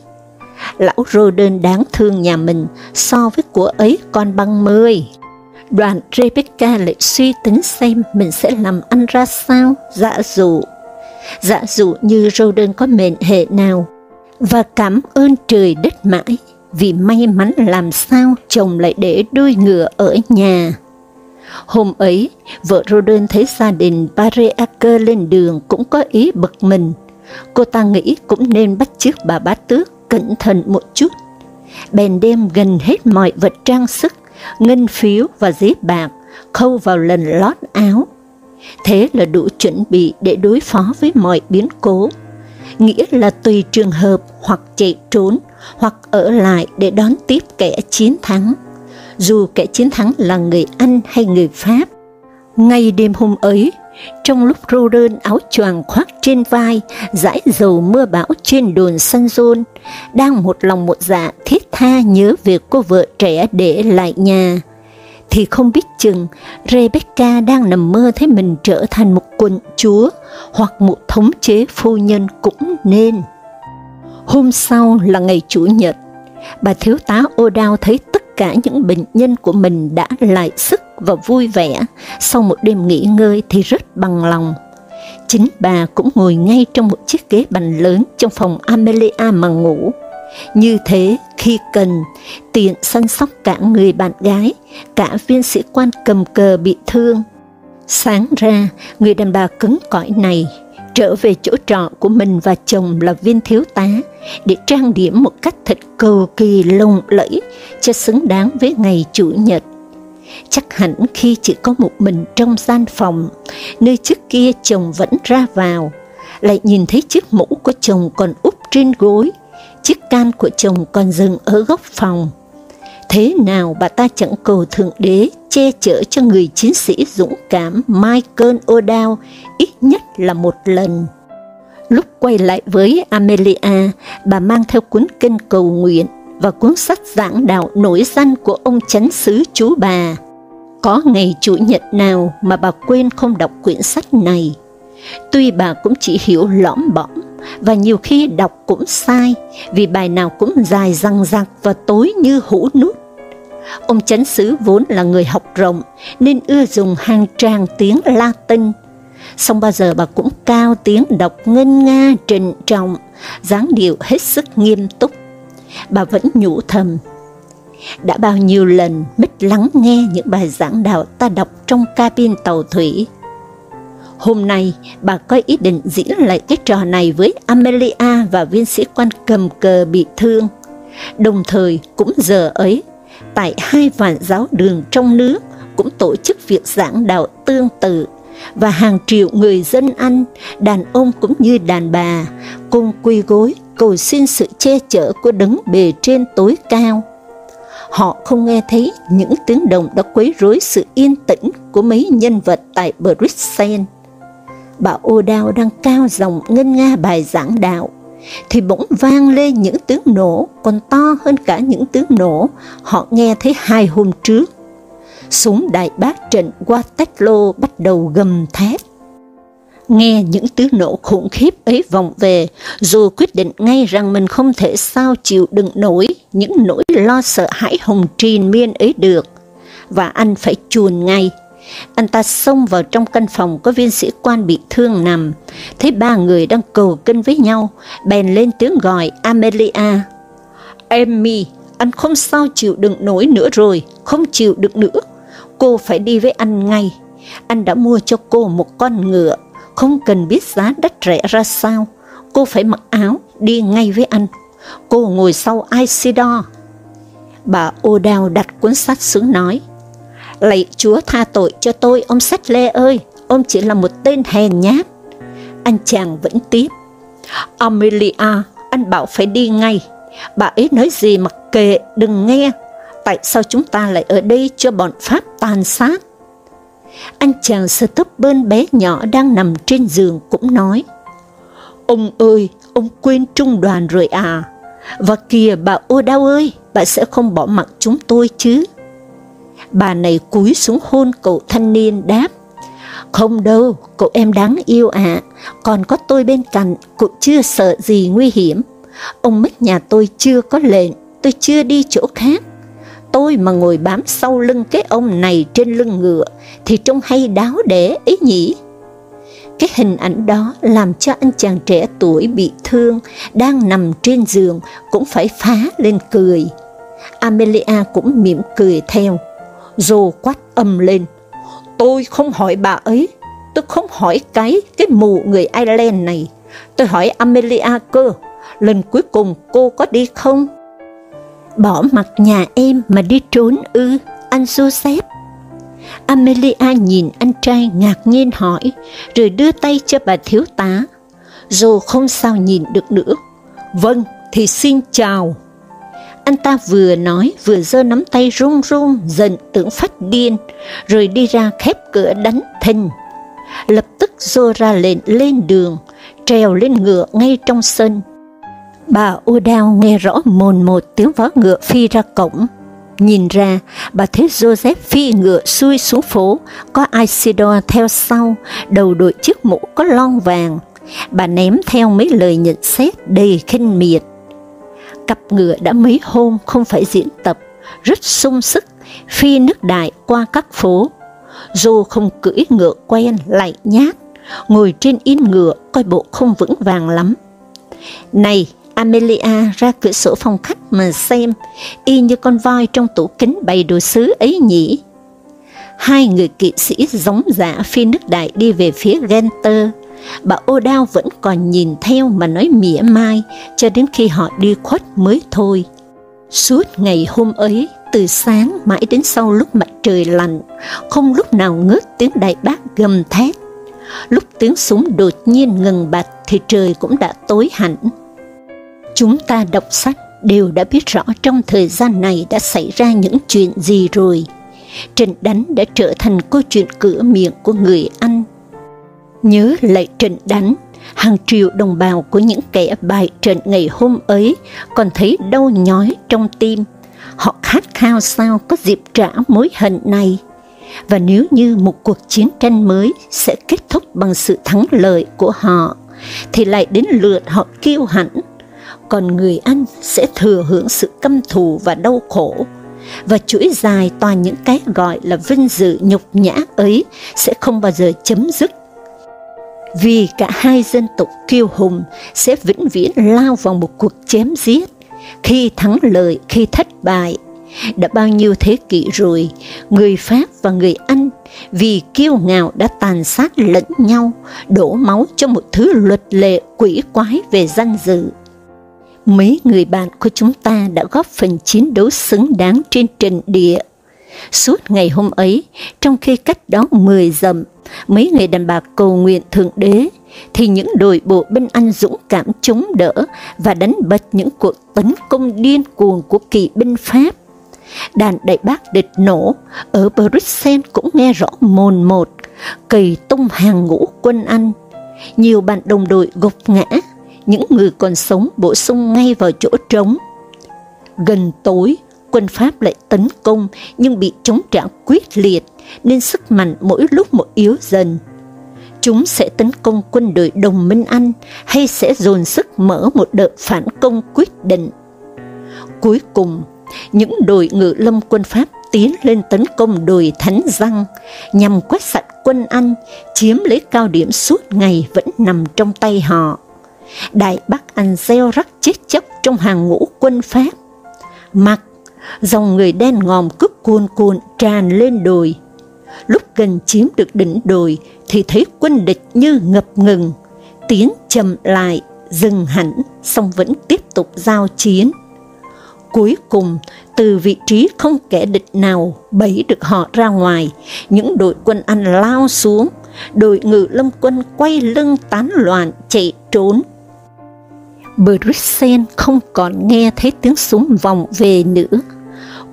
Lão rô đơn đáng thương nhà mình so với của ấy còn bằng mười. Đoàn Rebecca lại suy tính xem mình sẽ làm ăn ra sao, dạ dụ. Dạ dụ như rô đơn có mệnh hệ nào, và cảm ơn trời đất mãi vì may mắn làm sao chồng lại để đuôi ngựa ở nhà. Hôm ấy, vợ Roden thấy gia đình Pareaker lên đường cũng có ý bực mình. Cô ta nghĩ cũng nên bắt chước bà bá tước cẩn thận một chút. Bèn đem gần hết mọi vật trang sức ngân phiếu và giấy bạc khâu vào lần lót áo. Thế là đủ chuẩn bị để đối phó với mọi biến cố, nghĩa là tùy trường hợp hoặc chạy trốn hoặc ở lại để đón tiếp kẻ chiến thắng, dù kẻ chiến thắng là người Anh hay người Pháp. Ngay đêm hôm ấy, trong lúc rô đơn áo choàng khoác trên vai, dãi dầu mưa bão trên đồn sân rôn, đang một lòng một dạ thiết tha nhớ về cô vợ trẻ để lại nhà, thì không biết chừng Rebecca đang nằm mơ thấy mình trở thành một quận chúa hoặc một thống chế phu nhân cũng nên. Hôm sau là ngày Chủ nhật, bà thiếu tá O'Dowd thấy tất cả những bệnh nhân của mình đã lại sức và vui vẻ, sau một đêm nghỉ ngơi thì rất bằng lòng. Chính bà cũng ngồi ngay trong một chiếc ghế bành lớn trong phòng Amelia mà ngủ. Như thế, khi cần, tiện săn sóc cả người bạn gái, cả viên sĩ quan cầm cờ bị thương. Sáng ra, người đàn bà cứng cỏi này trở về chỗ trọ của mình và chồng là viên thiếu tá để trang điểm một cách thật cầu kỳ lộng lẫy cho xứng đáng với ngày Chủ nhật. Chắc hẳn khi chỉ có một mình trong gian phòng, nơi trước kia chồng vẫn ra vào, lại nhìn thấy chiếc mũ của chồng còn úp trên gối, chiếc can của chồng còn dừng ở góc phòng. Thế nào bà ta chẳng cầu Thượng Đế che chở cho người chiến sĩ dũng cảm Michael O'Dowd ít nhất là một lần. Lúc quay lại với Amelia, bà mang theo cuốn kinh cầu nguyện và cuốn sách giảng đạo nổi danh của ông chánh sứ chú bà. Có ngày Chủ nhật nào mà bà quên không đọc quyển sách này. Tuy bà cũng chỉ hiểu lõm bõm, và nhiều khi đọc cũng sai, vì bài nào cũng dài răng rạc và tối như hũ nút. Ông chánh sứ vốn là người học rộng, nên ưa dùng hàng tràng tiếng Latin. Xong bao giờ bà cũng cao tiếng đọc ngân nga trịnh trọng, dáng điệu hết sức nghiêm túc. Bà vẫn nhủ thầm, đã bao nhiêu lần mít lắng nghe những bài giảng đạo ta đọc trong cabin tàu thủy. Hôm nay, bà có ý định diễn lại cái trò này với Amelia và viên sĩ quan cầm cờ bị thương. Đồng thời, cũng giờ ấy, tại hai vạn giáo đường trong nước cũng tổ chức việc giảng đạo tương tự, và hàng triệu người dân Anh, đàn ông cũng như đàn bà, cùng quỳ gối cầu xin sự che chở của đấng bề trên tối cao họ không nghe thấy những tiếng động đã quấy rối sự yên tĩnh của mấy nhân vật tại Bruxelles. Bà O'Dowd đang cao giọng ngân nga bài giảng đạo, thì bỗng vang lên những tiếng nổ còn to hơn cả những tiếng nổ họ nghe thấy hai hôm trước. Súng đại bác trận lô bắt đầu gầm thét. Nghe những tiếng nổ khủng khiếp ấy vọng về, dù quyết định ngay rằng mình không thể sao chịu đựng nổi những nỗi lo sợ hãi hồng triền miên ấy được, và anh phải chuồn ngay. Anh ta xông vào trong căn phòng có viên sĩ quan bị thương nằm, thấy ba người đang cầu kinh với nhau, bèn lên tiếng gọi Amelia. Emmy, anh không sao chịu đựng nổi nữa rồi, không chịu đựng nữa. Cô phải đi với anh ngay. Anh đã mua cho cô một con ngựa, không cần biết giá đắt rẻ ra sao, cô phải mặc áo, đi ngay với anh. Cô ngồi sau Isidore. Bà O'Dowd đặt cuốn sách xuống nói, Lạy Chúa tha tội cho tôi, ông Sách Lê ơi, ông chỉ là một tên hèn nhát. Anh chàng vẫn tiếp, Amelia, anh bảo phải đi ngay. Bà ấy nói gì mặc kệ, đừng nghe. Tại sao chúng ta lại ở đây cho bọn Pháp tàn sát? Anh chàng sơ tấp bên bé nhỏ đang nằm trên giường cũng nói, Ông ơi, ông quên trung đoàn rồi à? Và kìa bà ô đau ơi, bà sẽ không bỏ mặc chúng tôi chứ? Bà này cúi xuống hôn cậu thanh niên đáp, Không đâu, cậu em đáng yêu ạ, à. còn có tôi bên cạnh, cậu chưa sợ gì nguy hiểm. Ông mất nhà tôi chưa có lệnh, tôi chưa đi chỗ khác tôi mà ngồi bám sau lưng cái ông này trên lưng ngựa, thì trông hay đáo để ấy nhỉ? Cái hình ảnh đó làm cho anh chàng trẻ tuổi bị thương, đang nằm trên giường, cũng phải phá lên cười. Amelia cũng mỉm cười theo, rồ quát âm lên. Tôi không hỏi bà ấy, tôi không hỏi cái, cái mù người Ireland này. Tôi hỏi Amelia cơ, lần cuối cùng cô có đi không? Bỏ mặt nhà em mà đi trốn ư, anh Joseph. Amelia nhìn anh trai ngạc nhiên hỏi, rồi đưa tay cho bà thiếu tá. Dù không sao nhìn được nữa. Vâng, thì xin chào. Anh ta vừa nói vừa giơ nắm tay run run giận tưởng phát điên, rồi đi ra khép cửa đánh thình. Lập tức Joe ra lệnh lên đường, trèo lên ngựa ngay trong sân. Bà O'Dowd nghe rõ mồn một tiếng vó ngựa phi ra cổng. Nhìn ra, bà thấy Joseph phi ngựa xuôi xuống phố, có Isidore theo sau, đầu đội chiếc mũ có lon vàng. Bà ném theo mấy lời nhận xét đầy khinh miệt. Cặp ngựa đã mấy hôm không phải diễn tập, rất sung sức, phi nước đại qua các phố. Joe không cưỡi ngựa quen, lại nhát, ngồi trên yên ngựa coi bộ không vững vàng lắm. Này, Amelia ra cửa sổ phòng khách mà xem, y như con voi trong tủ kính bày đồ sứ ấy nhỉ. Hai người kỵ sĩ giống giả phi nước đại đi về phía Genter. Bà ô đao vẫn còn nhìn theo mà nói mỉa mai, cho đến khi họ đi khuất mới thôi. Suốt ngày hôm ấy, từ sáng mãi đến sau lúc mặt trời lạnh, không lúc nào ngớt tiếng đại bác gầm thét. Lúc tiếng súng đột nhiên ngừng bặt thì trời cũng đã tối hẳn. Chúng ta đọc sách đều đã biết rõ trong thời gian này đã xảy ra những chuyện gì rồi. Trận đánh đã trở thành câu chuyện cửa miệng của người Anh. Nhớ lại trận đánh, hàng triệu đồng bào của những kẻ bại trận ngày hôm ấy còn thấy đau nhói trong tim. Họ khát khao sao có dịp trả mối hận này. Và nếu như một cuộc chiến tranh mới sẽ kết thúc bằng sự thắng lợi của họ, thì lại đến lượt họ kiêu hãnh còn người Anh sẽ thừa hưởng sự căm thù và đau khổ, và chuỗi dài toàn những cái gọi là vinh dự nhục nhã ấy sẽ không bao giờ chấm dứt. Vì cả hai dân tộc kiêu hùng sẽ vĩnh viễn lao vào một cuộc chém giết, khi thắng lợi, khi thất bại. Đã bao nhiêu thế kỷ rồi, người Pháp và người Anh vì kiêu ngạo đã tàn sát lẫn nhau, đổ máu cho một thứ luật lệ quỷ quái về danh dự mấy người bạn của chúng ta đã góp phần chiến đấu xứng đáng trên trận địa. Suốt ngày hôm ấy, trong khi cách đó 10 dặm, mấy người đàn bà cầu nguyện Thượng Đế, thì những đội bộ binh Anh dũng cảm chống đỡ và đánh bật những cuộc tấn công điên cuồng của kỵ binh Pháp. Đàn đại bác địch nổ, ở Bruxelles cũng nghe rõ mồn một, cầy tung hàng ngũ quân Anh. Nhiều bạn đồng đội gục ngã, những người còn sống bổ sung ngay vào chỗ trống. Gần tối, quân Pháp lại tấn công nhưng bị chống trả quyết liệt nên sức mạnh mỗi lúc một yếu dần. Chúng sẽ tấn công quân đội đồng minh Anh hay sẽ dồn sức mở một đợt phản công quyết định. Cuối cùng, những đội ngự lâm quân Pháp tiến lên tấn công đồi Thánh Răng nhằm quét sạch quân Anh, chiếm lấy cao điểm suốt ngày vẫn nằm trong tay họ. Đại Bắc Anh gieo rắc chết chóc trong hàng ngũ quân Pháp. Mặc, dòng người đen ngòm cướp cuồn cuộn tràn lên đồi. Lúc gần chiếm được đỉnh đồi thì thấy quân địch như ngập ngừng, tiến chậm lại, dừng hẳn, xong vẫn tiếp tục giao chiến. Cuối cùng, từ vị trí không kẻ địch nào bẫy được họ ra ngoài, những đội quân Anh lao xuống, đội ngự lâm quân quay lưng tán loạn chạy trốn Bruxelles không còn nghe thấy tiếng súng vòng về nữa.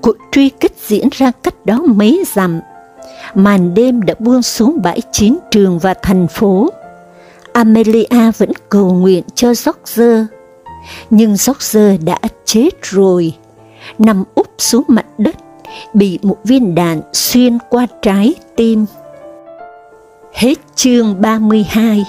Cuộc truy kích diễn ra cách đó mấy dặm. Màn đêm đã buông xuống bãi chiến trường và thành phố. Amelia vẫn cầu nguyện cho George, nhưng George đã chết rồi, nằm úp xuống mặt đất, bị một viên đạn xuyên qua trái tim. Hết chương 32